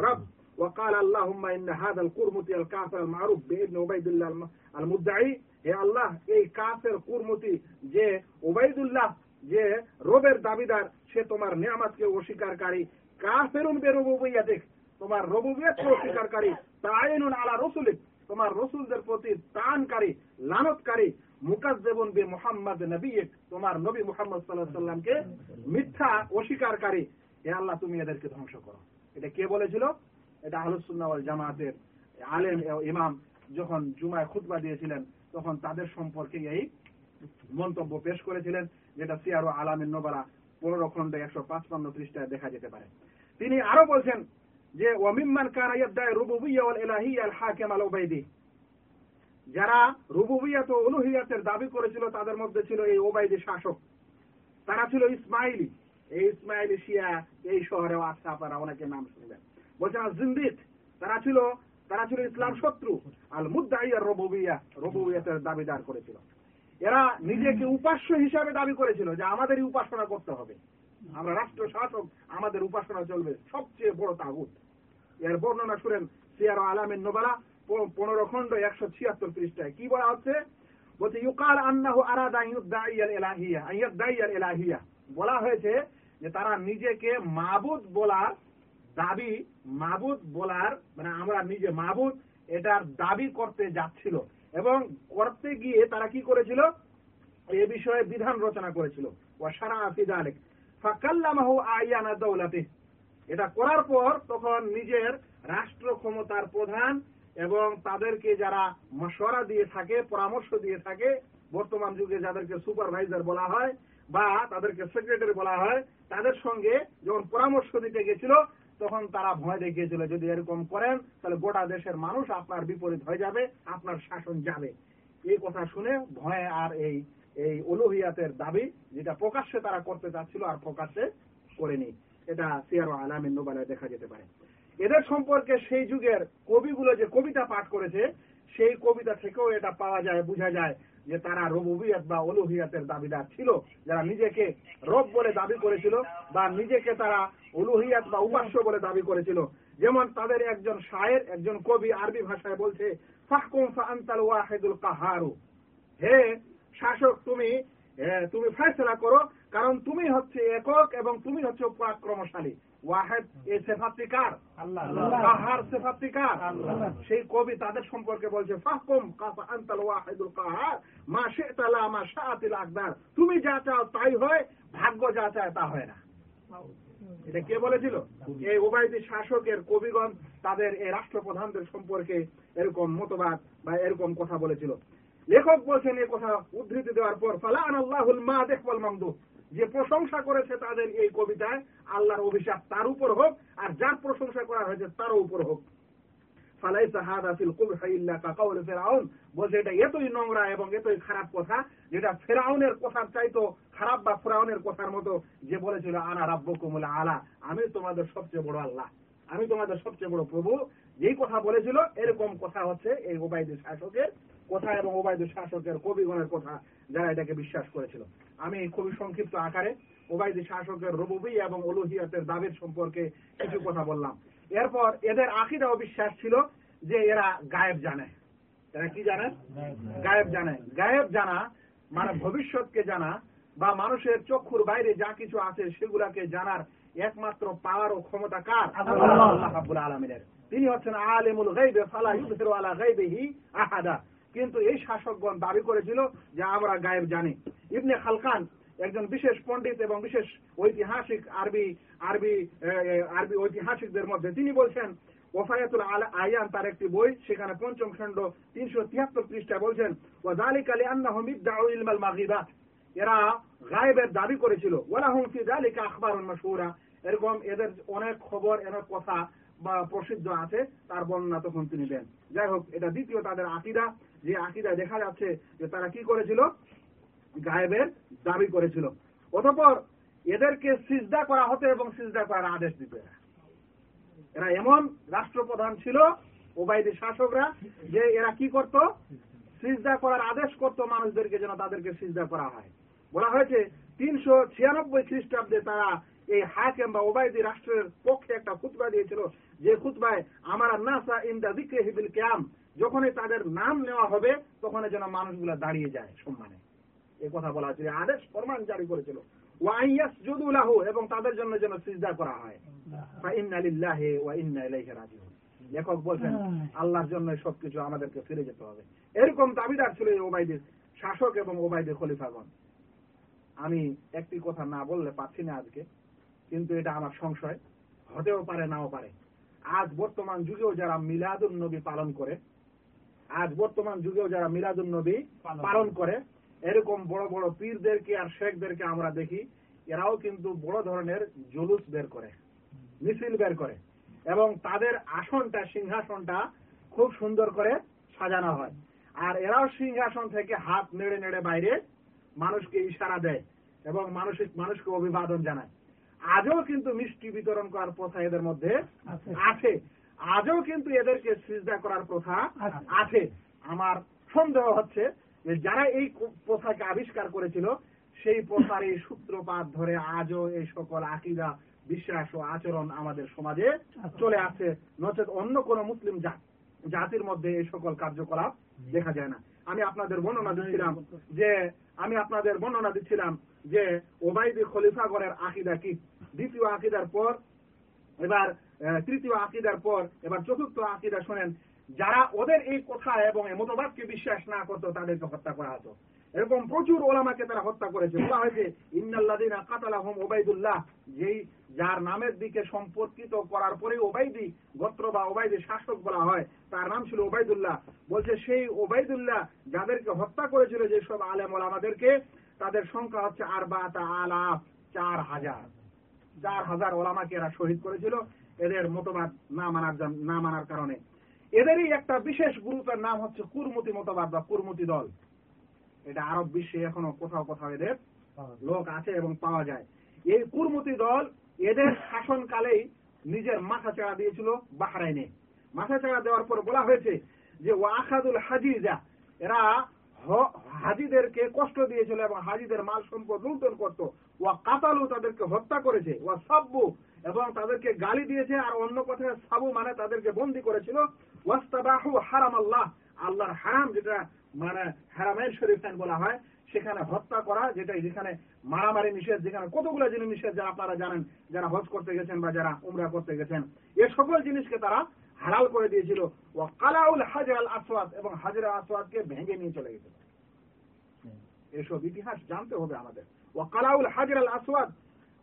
রব وقال اللهم ان هذا القرمطي الكافر المعروف بابن عبيد الله المدعي হে আল্লাহ এই কাফের কুরমতি যে ওবাইদুল্লাহ যে রবের দাবিদার, সে তোমার নিয়ামতকে অস্বীকারী কাফেরুন বেরবুবিয়াতিক তোমার রবুবিয়াতকে অস্বীকারী তাইনুন আলা রসুলিক, তোমার রসুলদের প্রতি লানতকারী। বি মুহাম্মদ নবিয়িক তোমার নবী মুহাম্মদ সাল্লাল্লাহু সাল্লামকে মিথ্যা অস্বীকারী হে আল্লাহ, তুমি এদেরকে ধ্বংস করো। এটা কে বলেছিল? এটা আহলুসুন্নাহ জামাতের আলেম ইমাম যখন জুমায় খুতবা দিয়েছিলেন, তখন তাদের সম্পর্কে এই মন্তব্য পেশ করেছিলেন। যেটা সিয়ারো আলামের নোবালা পনেরো খন্ডে একশো পাঁচপান্ন পৃষ্ঠায় দেখা যেতে পারে। তিনি আরও বলছেন যে, ওয়ামিম্মান কানা ইয়াদ্দায় রুবুবিয়্যা ওয়াল আল হাকিম আল উবাইদি। যারা রুবুবিয়াত ও উলুহিয়াতের দাবি করেছিল, তাদের মধ্যে ছিল এই ওবাইদি শাসক। তারা ছিল ইসমাইলি। এই ইসমাইলি শিয়া এই শহরেও আছে, আপনারা অনেকে নাম শুনবেন। বলছেন জিন্দিক তারা ছিল তারা ছিল ইসলাম শত্রু। আল মুদ্দাই আর রবুবিয়া, রবুবিয়াতের দাবিদার করেছিল। এরা নিজেকে উপাস্য হিসাবে দাবি করেছিল যে আমাদেরই উপাসনা করতে হবে। আমরা রাষ্ট্র শাসক, আমাদের উপাসনা চলবে। সবচেয়ে বড় তাগুত। এর বর্ণনা শুনেন সিয়ার আলামের নোবেলা পনেরো খন্ড একশো ছিয়াত্তর পৃষ্ঠায়। কি বলা হচ্ছে? বলছে, ইউকাল আন্নাহু আরাদা ইউদ্দাইয়াল এলাহিয়া ইয়দ্দাইয়াল এলাহিয়া বলা হয়েছে যে তারা নিজেকে মাবুদ বলার দাবি, মাবুদ বলার মানে আমরা নিজে মাবুদ, এটার দাবি করতে যাচ্ছিল। এবং করতে গিয়ে তারা কি করেছিল? এ বিষয়ে বিধান রচনা করেছিল। এটা করার পর তখন নিজের রাষ্ট্র ক্ষমতার প্রধান এবং তাদেরকে যারা মশওয়ারা দিয়ে থাকে, পরামর্শ দিয়ে থাকে, বর্তমান যুগে যাদেরকে সুপারভাইজার বলা হয় বা তাদেরকে সেক্রেটারি বলা হয়, তাদের সঙ্গে যখন পরামর্শ দিতে গেছিল তখন তারা ভয় দেখিয়েছিল, যদি এরকম করেন, তাহলে গোটা দেশের মানুষ আপনার বিপরীত হয়ে যাবে, আপনার শাসন যাবে। এই কথা শুনে ভয়ে আর এই এই অলুহিয়াতের দাবি যেটা প্রকাশ্যে তারা করতে চাচ্ছিল আর প্রকাশ্যে করেনি। এটা সিয়ার আলামিন নোবেলায় দেখা যেতে পারে। এদের সম্পর্কে সেই যুগের কবিগুলো যে কবিতা পাঠ করেছে, সেই কবিতা থেকেও এটা পাওয়া যায়, বোঝা যায় যে তারা রবুবিয়াত বা অলুহিয়াতের দাবিদার ছিল, যারা নিজেকে রব বলে দাবি করেছিল বা নিজেকে তারা অলুহিয়াত বা উপাস্য বলে দাবি করেছিল। যেমন তাদের একজন শায়ের, একজন কবি আরবি ভাষায় বলছে, ফাহকুম ফান্তাল ওয়াহিদুল কাহারু। হে শাসক, তুমি তুমি ফয়সলা করো, কারণ তুমি হচ্ছে একক এবং তুমি হচ্ছে পরাক্রমশালী ওয়াহেদ এই সেফাতটি কার কাহার সেফাতটি কার সেই কবি তাদের সম্পর্কে বলছে ফাহকুম কাফা আনতাল ওয়াহিদুল কাহার মা মা শাআতিল আকদার। তুমি যা চাও তাই হয় ভাগ্য যা চায় তা হয় না। এটা কে বলেছিল? এই ওবায়দি শাসকের কবিগণ তাদের এই রাষ্ট্রপ্রধানদের সম্পর্কে এরকম মতবাদ বা এরকম কথা বলেছিল। লেখক বলছেন এই কথা উদ্ধৃতি দেওয়ার পর ফালান আল্লাহুল মা দেখবল মামদু যে প্রশংসা করেছে তাদের এই কবিতায়, আল্লাহর অভিশাপ তার উপর হোক, আর যার প্রশংসা করা হয়েছে তারও উপর হোক। বলছে, এটা এতই নোংরা এবং এতই খারাপ কথা, যেটা ফেরাউনের কথার চাইতো খারাপ বা ফেরাউনের কথার মতো যে বলেছিল, আনা রাব্বুকুমুল আলা, আমি তোমাদের সবচেয়ে বড় আল্লাহ। আমি তোমাদের সবচেয়ে বড় প্রভু। যেই কথা বলেছিল, এরকম কথা হচ্ছে এই ওবায়দুল শাসকের। কথা এবং ওবায়দুল শাসকের কবিগণের কথা যারা এটাকে বিশ্বাস করেছিল। আমি খুবই সংক্ষিপ্ত আকারে ওবায়দী শাসকের রবুবি এবং অলুহিয়াতের দাবির সম্পর্কে কিছু কথা বললাম। এরপর এদের আকিদা ও বিশ্বাস ছিল যে এরা গায়েব জানে। এরা কি জানে? গায়েব জানে। গায়েব জানা মানে ভবিষ্যৎকে জানা বা মানুষের চক্ষুর বাইরে যা কিছু আছে সেগুলাকে জানার একমাত্র পাওয়ার ও ক্ষমতা কার? আল্লাহ। রাব্বুল আলামিনের। তিনি হচ্ছেন আলিমুল গাইবে ফালা ইউযহিরু আলা গাইবিহি আহাদা। কিন্তু এই শাসকগণ দাবি করেছিল যে আমরা গায়েব জানি। ইবনে খালকান একজন বিশেষ পণ্ডিত এবং বিশেষ ঐতিহাসিক আরবি আরবি আরবি ঐতিহাসিকদের মধ্যে। তিনি বলছেন, ওফায়াতুল আলা আয়ান তার একটি বই, সেখানে পঞ্চম খণ্ড তিনশো তিয়াত্তর পৃষ্ঠা বলছেন ওয়াজালিক আলী আন্নাহুম ইদ্দাউ ইলমাল মাগিবাত এরা গায়েবের দাবি করেছিল। ওয়ালাহুম ফি যালিকা আখবারুন মাশহুরা। এরকম এদের অনেক খবর, এদের কথা বা প্রসিদ্ধ আছে, তার বর্ণনা তখন তিনি দেন। যাই হোক, এটা দ্বিতীয় তাদের আকিদা। যে আকিদা দেখা যাচ্ছে যে তারা কি করেছিল? গায়েবের দাবি করেছিল। অতঃপর এদেরকে সিজদা করা হতো এবং সিজদা করার আদেশ দিত এরা। এরা এমন রাষ্ট্রপ্রধান ছিল, ওবায়দি শাসকরা, যে এরা কি করত? সিজদা করার আদেশ করত মানুষদেরকে যেন তাদেরকে সিজদা করা হয়। বলা হয়েছে, তিনশো ছিয়ানব্বই খ্রিস্টাব্দে তারা এই হাকেম বা ওবায়দি রাষ্ট্রের পক্ষে একটা খুতবা দিয়েছিল। যে খুতবায় আমার নাসা ইন্দা দিকে হিবিল ক্যাম যখনই তাদের নাম নেওয়া হবে তখন যেন মানুষগুলা দাঁড়িয়ে যায় সম্মানে। এই কথা বলা হয়েছে যে আদেশ ফরমান জারি করেছিল। ওয়াইয়াস জুদুলাহু এবং তাদের জন্য যেন সিজদা করা হয়। লিল্লাহি ওয়া ইন্না ইলাইহি রাজিউন। লেখক বলছেন আল্লাহর জন্য সবকিছু আমাদেরকে ফিরে যেতে হবে। এরকম দাবিদার ছিল এই ওবাইদের শাসক এবং ওবাইদের খলিফাগণ। আমি একটি কথা না বললে পাচ্ছি না আজকে কিন্তু এটা আমার সংশয় হতেও পারে নাও পারে। আজ বর্তমান যুগেও যারা মিলাদুন নবী পালন করে আজ বর্তমান যুগেও যারা মিলাদুন নবী পালন করে। এরকম বড় বড় পীরদেরকে আর শেখদেরকে আমরা দেখি এরাও কিন্তু বড় ধরনের জুলুস বের করে মিছিল বের করে এবং তাদের আসনটা সিংহাসনটা খুব সুন্দর করে সাজানো হয়। আর এরাও সিংহাসন থেকে হাত নেড়ে নেড়ে বাইরে মানুষকে ইশারা দেয় এবং মানসিক মানুষকে অভিবাদন জানায়। আজও কিন্তু মিষ্টি বিতরণ করার প্রথা এদের মধ্যে আছে। আজও কিন্তু এদেরকে সিজদা করার প্রথা আছে। আছে। আমার সন্দেহ হচ্ছে যে যারা এই প্রথাকে আবিষ্কার করেছিল সেই প্রথার এই সূত্রপাত ধরে আজও এই সকল আকিদা বিশ্বাস ও আচরণ আমাদের সমাজে চলে আসছে। নচেত অন্য কোন মুসলিম জাতির মধ্যে এই সকল কার্যকলাপ দেখা যায় না। আমি আপনাদের বর্ণনা দিচ্ছিলাম যে আমি আপনাদের বর্ণনা দিচ্ছিলাম যে ওবাইদি খলিফাগণের আকিদা কি? দ্বিতীয় আকিদার পর, এবার তৃতীয় আকিদার পর, এবার চতুর্থ আকিদা শোনেন, যারা ওদের এই কথা এবং মতবাদকে বিশ্বাস না করতো, তাদেরকে হত্যা করা হতো। এরকম প্রচুর ওলামাকে তারা হত্যা করেছে। বলা হয়েছে ইন্নাল্লাদিনা কাতালাহুম ওবাইদুল্লাহ। যেই, যার নামের দিকে সম্পর্কিত করার পরে ওবাইদি গোত্র বা ওবাইদি শাসক বলা হয়, তার নাম ছিল ওবাইদুল্লাহ। বলছে, সেই ওবাইদুল্লাহ যাদেরকে হত্যা করেছিল, যেসব আলেম ওলামাদেরকে তাদের সংখ্যা হচ্ছে আর বা আলাফ চার হাজার। চার হাজার ওলামাকে এরা শহীদ করেছিল। এদের মতবাদ না মানার না মানার কারণে। এদেরই একটা বিশেষ গ্রুপের নাম হচ্ছে কুরমতি মতবাদ বা কুরমতি দল। এটা আরব বিশ্বে এখনও কোথাও কোথাও এদের লোক আছে এবং পাওয়া যায়। এই কুরমতি দল এদের শাসনকালেই নিজের মাথা চাড়া দিয়েছিল বাহরাইনে। মাথা চাড়া দেওয়ার পর বলা হয়েছে যে ওয়াখাদুল হাজিজা, এরা হাজিদেরকে কষ্ট দিয়েছিল এবং হাজিদের মাল সম্পদ লুণ্ঠন করত। ওয়া কাতালু তাদেরকে হত্যা করেছে, ওয়া সাব্বু, এবং তাদেরকে গালি দিয়েছে, আর অন্য কথায় সাবু মানে তাদেরকে বন্দি করেছিল। ওয়াস্তাবাহু হারাম আল্লাহ আল্লাহর হারাম যেটা মানে হারামের শরীফান বলা হয়, সেখানে হত্যা করা, যেটা যেখানে মারামারি নিষেধ, যেখানে কতগুলো জিনিস নিষেধ যারা আপনারা জানেন, যারা হজ করতে গেছেন বা যারা উমরা করতে গেছেন। এ সকল জিনিসকে তারা হালাল করে দিয়েছিল। ও কালাউল হাজার আসওয়াদ এবং হাজার আসওয়াদকে ভেঙে নিয়ে চলে গেছিল এসব ইতিহাস জানতে হবে আমাদের। ও কালাউল হাজার আসওয়াদ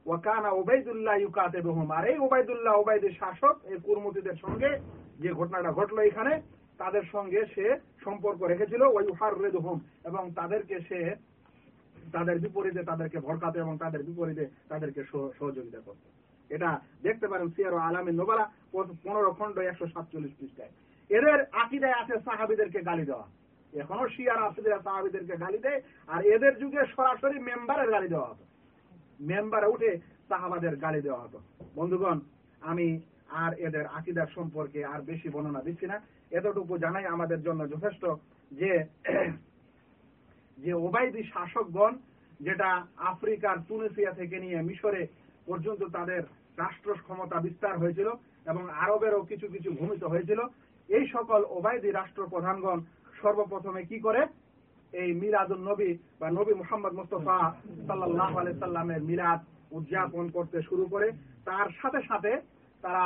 ও কানা ওবায়দুল্লাহ ইউকাতে বহুম আর এই ওবায়দুল্লাহ ওবায়দের শাসক, এই কুরমতিদের সঙ্গে যে ঘটনাটা ঘটলো এখানে, তাদের সঙ্গে সে সম্পর্ক রেখেছিল। ওই হার হুম এবং তাদেরকে সে, তাদের বিপরীতে তাদেরকে ভরকাতে এবং তাদের বিপরীতে তাদেরকে সহ- সহযোগিতা করত। এটা দেখতে পারেন সিয়ার আলামী নোবালা পনেরো খণ্ড একশো সাতচল্লিশ পৃষ্ঠায়। এদের আকিদায় আছে সাহাবিদেরকে গালি দেওয়া। এখনও শিয়ার আফিদের সাহাবিদেরকে গালি দেয়, আর এদের যুগে সরাসরি মেম্বারের গালি দেওয়া হতো। মেম্বারে উঠে সাহাবাদের গালি দেওয়া হতো। বন্ধুগণ, আমি আর এদের আকিদার সম্পর্কে আর বেশি বর্ণনা দিচ্ছি না। এতটুকু জানাই আমাদের জন্য যথেষ্ট যে যে ওবায়দি শাসকগণ যেটা আফ্রিকার তুনিসিয়া থেকে নিয়ে মিশরে পর্যন্ত তাদের রাষ্ট্র ক্ষমতা বিস্তার হয়েছিল এবং আরবেরও কিছু কিছু ভূমিত হয়েছিল। এই সকল ওবায়দি রাষ্ট্র প্রধানগণ সর্বপ্রথমে কি করে? এই মিলাদুল নবী বা নবী মুহাম্মদ মুস্তফা সাল্লাহ সাল্লামের মিলাদ উদযাপন করতে শুরু করে। তার সাথে সাথে তারা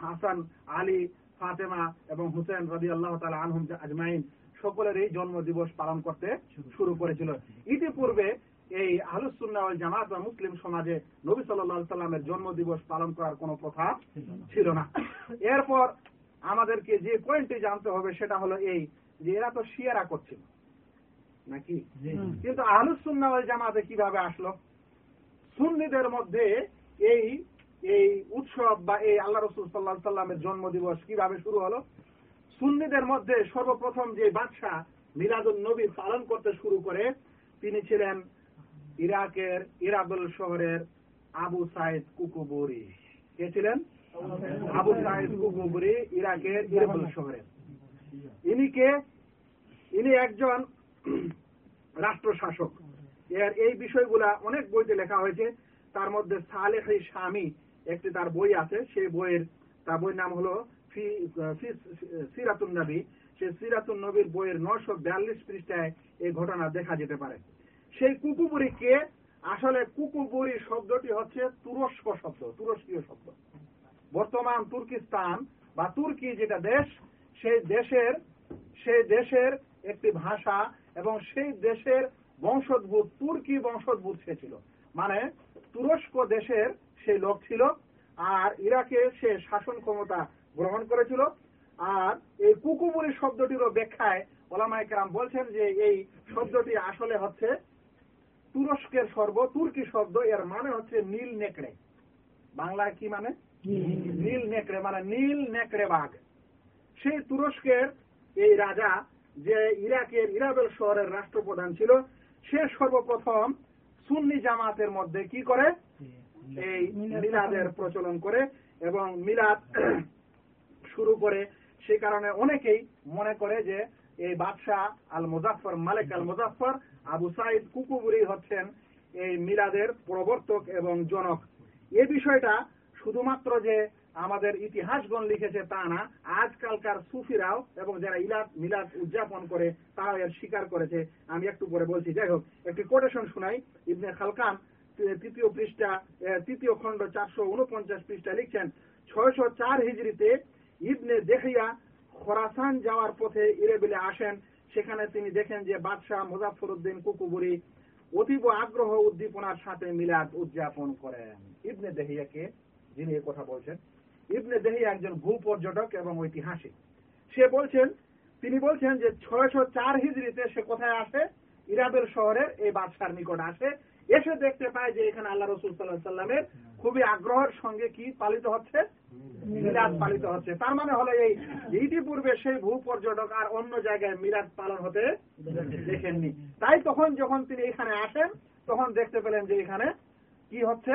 হাসান, আলী, ফাতেমা এবং হুসেন রবি আল্লাহ তালা আনহুম আজমাইন সকলের এই জন্ম দিবস পালন করতে শুরু করেছিল। ইতিপূর্বে এই আহলুসুন্নাহ জামাত বা মুসলিম সমাজে নবী আলাইহি সাল্লামের জন্ম দিবস পালন করার কোনো প্রথা ছিল না। এরপর আমাদেরকে যে পয়েন্টটি জানতে হবে সেটা হলো এই যে এরা তো শিয়ারা করছিল নাকি? কিন্তু জামাতে কীভাবে আসলো? সুন্নিদের মধ্যে এই এই উৎসব বা এই আল্লাহ রসুল সাল্লাহ সাল্লামের জন্ম দিবস কীভাবে শুরু হলো? সুন্নিদের মধ্যে সর্বপ্রথম যে বাদশাহ মিলাদুল নবী পালন করতে শুরু করে তিনি ছিলেন ইরাকের ইরাবুল শহরের আবু সাইদ কুকুবুরি। কে ছিলেন? আবু সাইদ কুকুবুরি, ইরাকের ইরাবুল শহরের ইনি কে? ইনি একজন রাষ্ট্র শাসক এর এই বিষয়গুলা অনেক বইতে লেখা হয়েছে। তার মধ্যে সালেহ স্বামী একটি তার বই আছে। সেই বইয়ের, তার বইয়ের নাম হলো সিরাতুন নবী। সেই সিরাতুন নবীর বইয়ের নশো বিয়াল্লিশ পৃষ্ঠায় এই ঘটনা দেখা যেতে পারে। সেই কুকুবুরি কে আসলে কুকুবুরি শব্দটি হচ্ছে তুরস্ক শব্দ, তুরস্কীয় শব্দ। বর্তমান তুর্কিস্তান বা তুর্কি যেটা দেশ, সেই দেশের সেই দেশের একটি ভাষা এবং সেই দেশের বংশোদ্ভূত, তুর্কি বংশোদ্ভূত সে ছিল। মানে তুরস্ক দেশের সেই লোক ছিল আর ইরাকে সে শাসন ক্ষমতা গ্রহণ করেছিল। আর এই কুকুমুরি শব্দটিরও ব্যাখ্যায় ওলামাইকেরাম বলছেন যে এই শব্দটি আসলে হচ্ছে তুরস্কের সর্ব তুর্কি শব্দ এর মানে হচ্ছে নীল নেকড়ে। বাংলায় কি মানে? নীল নেকড়ে। মানে নীল নেকড়ে বাঘ। সেই তুরস্কের এই রাজা যে ইরাকের ইরাবেল শহরের রাষ্ট্রপ্রধান ছিল সে সর্বপ্রথম সুন্নি জামাতের মধ্যে কি করে? এই মিলাদের প্রচলন করে এবং মিলাদ <clears throat> শুরু করে। সে কারণে অনেকেই মনে করে যে এই বাদশাহ আল মুজাফর মালিক আল মুজাফর আবু সাইদ কুকুবুরি হচ্ছেন এই মিলাদের প্রবর্তক এবং জনক। এ বিষয়টা শুধুমাত্র যে আমাদের ইতিহাসগণ লিখেছে তা না, আজকালকার সুফিরাও এবং যারা ইলাদ, মিলাদ উদযাপন করে তারাও এর স্বীকার করেছে। আমি একটু পরে বলছি। যাই হোক, একটি কোটেশন শুনাই। ইবনে খালকান তৃতীয় পৃষ্ঠা তৃতীয় খণ্ড চারশো উনপঞ্চাশ পৃষ্ঠা লিখছেন, ছয়শো চার হিজড়িতে ইবনে দেখিয়া খোরাসান যাওয়ার পথে ইরেবিলে আসেন। সেখানে তিনি দেখেন যে বাদশাহ মুজাফর উদ্দিন কুকুবুরি অতীব আগ্রহ উদ্দীপনার সাথে মিলাদ উদযাপন করেন। ইবনে দেহিয়াকে যিনি এ কথা বলছেন, ইবনে দেহিয়া একজন ভূ পর্যটক এবং ঐতিহাসিক। সে বলছেন, তিনি বলছেন যে ছয়শো চার হিজড়িতে সে কোথায় আসে? ইরাবেল শহরের এই বাদশার নিকট আসে। এসে দেখতে পায় যে এখানে আল্লাহ রসুল সাল্লাহ সাল্লামের খুবই আগ্রহের সঙ্গে কি পালিত হচ্ছে? মিলাদ। পালিত হচ্ছে। তার মানে হলো এই ইতিপূর্বে সেই ভূ পর্যটক আর অন্য জায়গায় মিলাদ পালন হতে দেখেননি। তাই তখন যখন তিনি এখানে আসেন তখন দেখতে পেলেন যে এখানে কি হচ্ছে?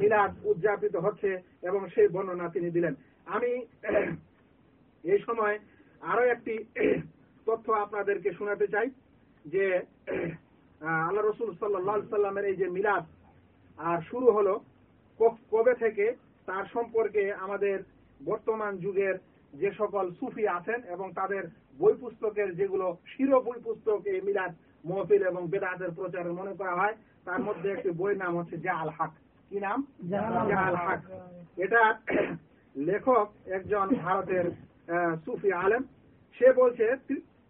মিলাদ উদযাপিত হচ্ছে এবং সেই বর্ণনা তিনি দিলেন। আমি এই সময় আরও একটি তথ্য আপনাদেরকে শোনাতে চাই যে আল্লাহ রসুল সাল্লাহ সাল্লামের এই যে মিলাদ আর শুরু হলো কবে থেকে তার সম্পর্কে আমাদের বর্তমান যুগের যে সকল সুফি আছেন এবং তাদের বই পুস্তকের যেগুলো শির বই পুস্তক এই মিলাদ মহফিল এবং বেদাতের প্রচারে মনে করা হয় তার মধ্যে একটি বইয়ের নাম হচ্ছে জাল হাক। কি নাম? জাল হাক। এটা লেখক একজন ভারতের সুফি আলেম। সে বলছে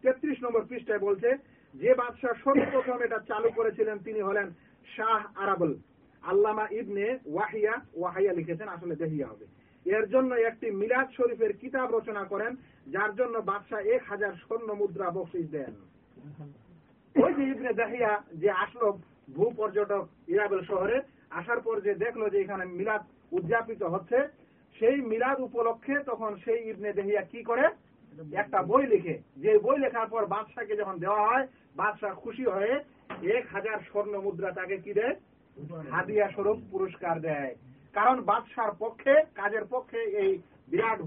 তেত্রিশ নম্বর পৃষ্ঠায় বলছে যে বাদশাহ সর্বপ্রথম এটা চালু করেছিলেন তিনি হলেন শাহ আরাবুল আল্লামা ইবনে ওয়াহিয়া ওয়াহিয়া লিখেছেন, আসলে দেহিয়া হবে। এর জন্য একটি মিলাদ শরীফের কিতাব রচনা করেন, যার জন্য বাদশাহ এক হাজার স্বর্ণ মুদ্রা বকশিস দেন। ওই যে ইবনে দাহিয়া যে আসলো ভূ পর্যটক ইরাবেল শহরে, আসার পর যে দেখল যে এখানে মিলাদ উদযাপিত হচ্ছে, সেই মিলাদ উপলক্ষে তখন সেই ইবনে দেহিয়া কি করে? একটা বই লিখে। যে বই লেখার পর বাদশাহকে যখন দেওয়া হয় বাদশাহ খুশি হয়ে এক হাজার স্বর্ণ মুদ্রা তাকে কি দেয়? হাদিয়া স্বরূপ পুরস্কার দেয়। কারণ বাদশার পক্ষে, কাজের পক্ষে এই বিরাট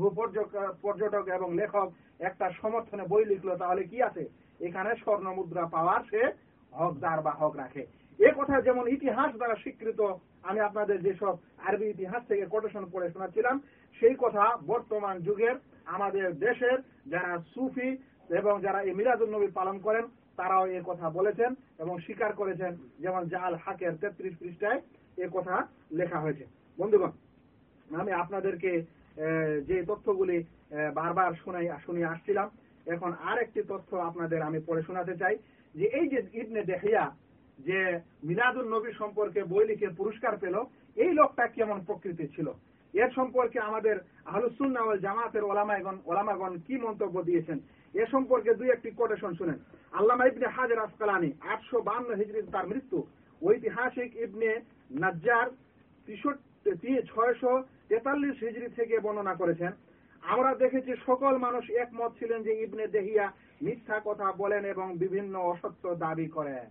পর্যটক- এবং লেখক একটা সমর্থনে বই লিখলো, তাহলে কি আছে? এখানে স্বর্ণ মুদ্রা পাওয়ার সে হকদার বা হক রাখে। এ কথা যেমন ইতিহাস দ্বারা স্বীকৃত, আমি আপনাদের যেসব আরবি ইতিহাস থেকে কোটেশন পড়ে শোনাচ্ছিলাম, সেই কথা বর্তমান যুগের আমাদের দেশের যারা সুফি এবং যারা এই মিলাদুল নবী পালন করেন তারাও এ কথা বলেছেন এবং স্বীকার করেছেন, যেমন জাল হাকের তেত্রিশ পৃষ্ঠায় এ কথা লেখা হয়েছে। বন্ধুগণ, আমি আপনাদেরকে যে তথ্যগুলি বারবার শুনাই, শুনিয়ে আসছিলাম, এখন আর একটি তথ্য আপনাদের আমি পড়ে শোনাতে চাই, যে এই যে ইবনে দেহিয়া, যে মিলাদুল নবী সম্পর্কে বই লিখে পুরস্কার পেল, এই লোকটা কেমন প্রকৃতি ছিল? এর সম্পর্কে আমাদের আহলুসুন্না ওয়াল জামাতের ওলামাগণ ওলামাগণ কি মন্তব্য দিয়েছেন? এ সম্পর্কে দুই একটি কোটেশন শুনেন। আল্লামা ইবনে হাজার আসকালানি আটশো বান্ন হিজড়ি তার মৃত্যু। ঐতিহাসিক ইবনে নাজ্জার তেষট্টি ছয়শো তেতাল্লিশ হিজড়ি থেকে বর্ণনা করেছেন। আমরা দেখেছি সকল মানুষ একমত ছিলেন যে ইবনে দেহিয়া মিথ্যা কথা বলেন এবং বিভিন্ন অসত্য দাবি করেন।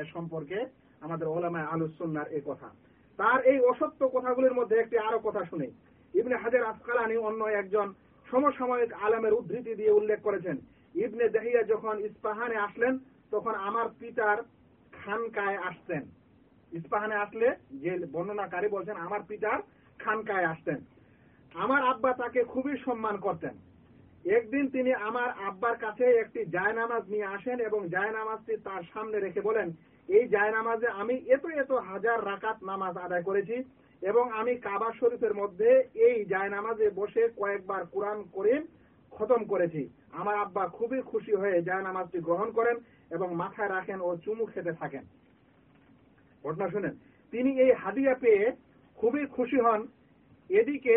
এ সম্পর্কে আমাদের ওলামায় আলুসন্নার এ কথা। তার এই অসত্য কথাগুলির মধ্যে একটি আরও কথা শুনে। ইবনে হাজার আফকালানি অন্য একজন সমসাময়িক আলেমের উদ্ধৃতি দিয়ে উল্লেখ করেছেন ইবনে দেহিয়া যখন ইস্পাহানে আসলেন, তখন আমার পিতার খানকায় আসতেন। ইস্পাহানে আসলে যে বর্ণনাকারী বলছেন, আমার পিতার খানকায় আসতেন। আমার আব্বা তাকে খুবই সম্মান করতেন। একদিন তিনি আমার আব্বার কাছে একটি জায়নামাজ নিয়ে আসেন এবং জায়নামাজটি তার সামনে রেখে বলেন, এই জায়নামাজে আমি এত এত হাজার রাকাত নামাজ আদায় করেছি এবং আমি কাবা শরীফের মধ্যে এই জায়নামাজে বসে কয়েকবার কোরআন করিম খতম করেছি। আমার আব্বা খুবই খুশি হয়ে জায়নামাজটি গ্রহণ করেন এবং মাথায় রাখেন ও চুমু খেতে থাকেন। ঘটনা শুনেন, তিনি এই হাদিয়া পেয়ে খুবই খুশি হন। এদিকে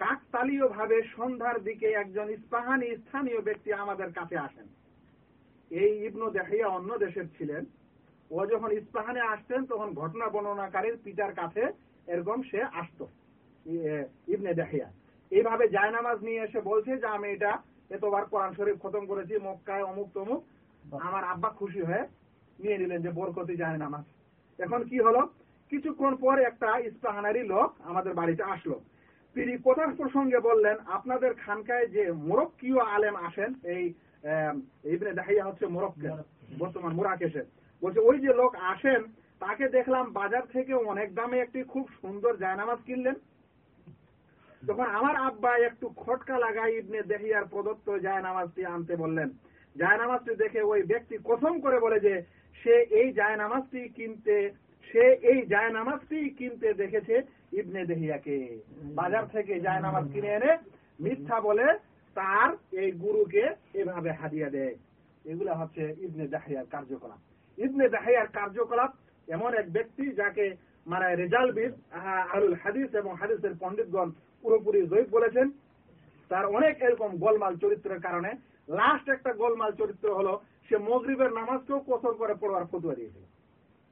কাকতালীয় ভাবে সন্ধ্যার দিকে একজন ইস্পাহানি স্থানীয় ব্যক্তি আমাদের কাছে আসেন। এই ইবনু দেখাইয়া অন্য দেশের ছিলেন। ও যখন ইস্পাহানে আসতেন, তখন ঘটনা বর্ণনাকারীর পিতার কাছে এরকম সে আসতো ইবনে দেহিয়া। এইভাবে জায়নামাজ নিয়ে এসে বলছে যে আমি এটা এতবার কোরআন শরীফ খতম করেছি মক্কায় অমুক তমুক। আমার আব্বা খুশি হয়ে নিয়ে নিলেন যে বরকতি জায়নামাজ। এখন কি হলো? কিছুক্ষণ পর একটা ইস্পাহানারি লোক আমাদের বাড়িতে আসলো। তিনি প্রধান প্রসঙ্গে বললেন আপনাদের খানকায় যে মোরক্কীয় আলেম আসেন এই ইবনে দাহিয়া হচ্ছে মোরক্কে বর্তমান মুরাকেশের। বলছে ওই যে লোক আসেন তাকে দেখলাম বাজার থেকে অনেক দামে একটি খুব সুন্দর জায়নামাজ কিনলেন। তখন আমার আব্বা একটু খটকা লাগাই ইবনে দেহিয়ার প্রদত্ত জায়নামাজটি আনতে বললেন। জায়নামাজটি দেখে ওই ব্যক্তি কথম করে বলে যে, সে এই জায়নামাজটি কিনতে, সে এই জায়নামাজটি কিনতে দেখেছে ইবনে দেহিয়াকে। বাজার থেকে জায়নামাজ কিনে এনে মিথ্যা বলে তার এই গুরুকে এভাবে হাদিয়া দেয়। এগুলা হচ্ছে ইবনে দাহিয়ার কার্যকলাপ। ইবনে দাহিয়ার কার্যকলাপ এমন এক ব্যক্তি যাকে মানে রেজালবিদ আলুল হাদিস এবং হাদিসের পণ্ডিতগণ পুরোপুরি জয়ীফ বলেছেন। তার অনেক এরকম গোলমাল চরিত্রের কারণে লাস্ট একটা গোলমাল চরিত্র হলো সে মগরিবের নামাজকেও কসর করে পড়বার ফতুয়া দিয়েছিল।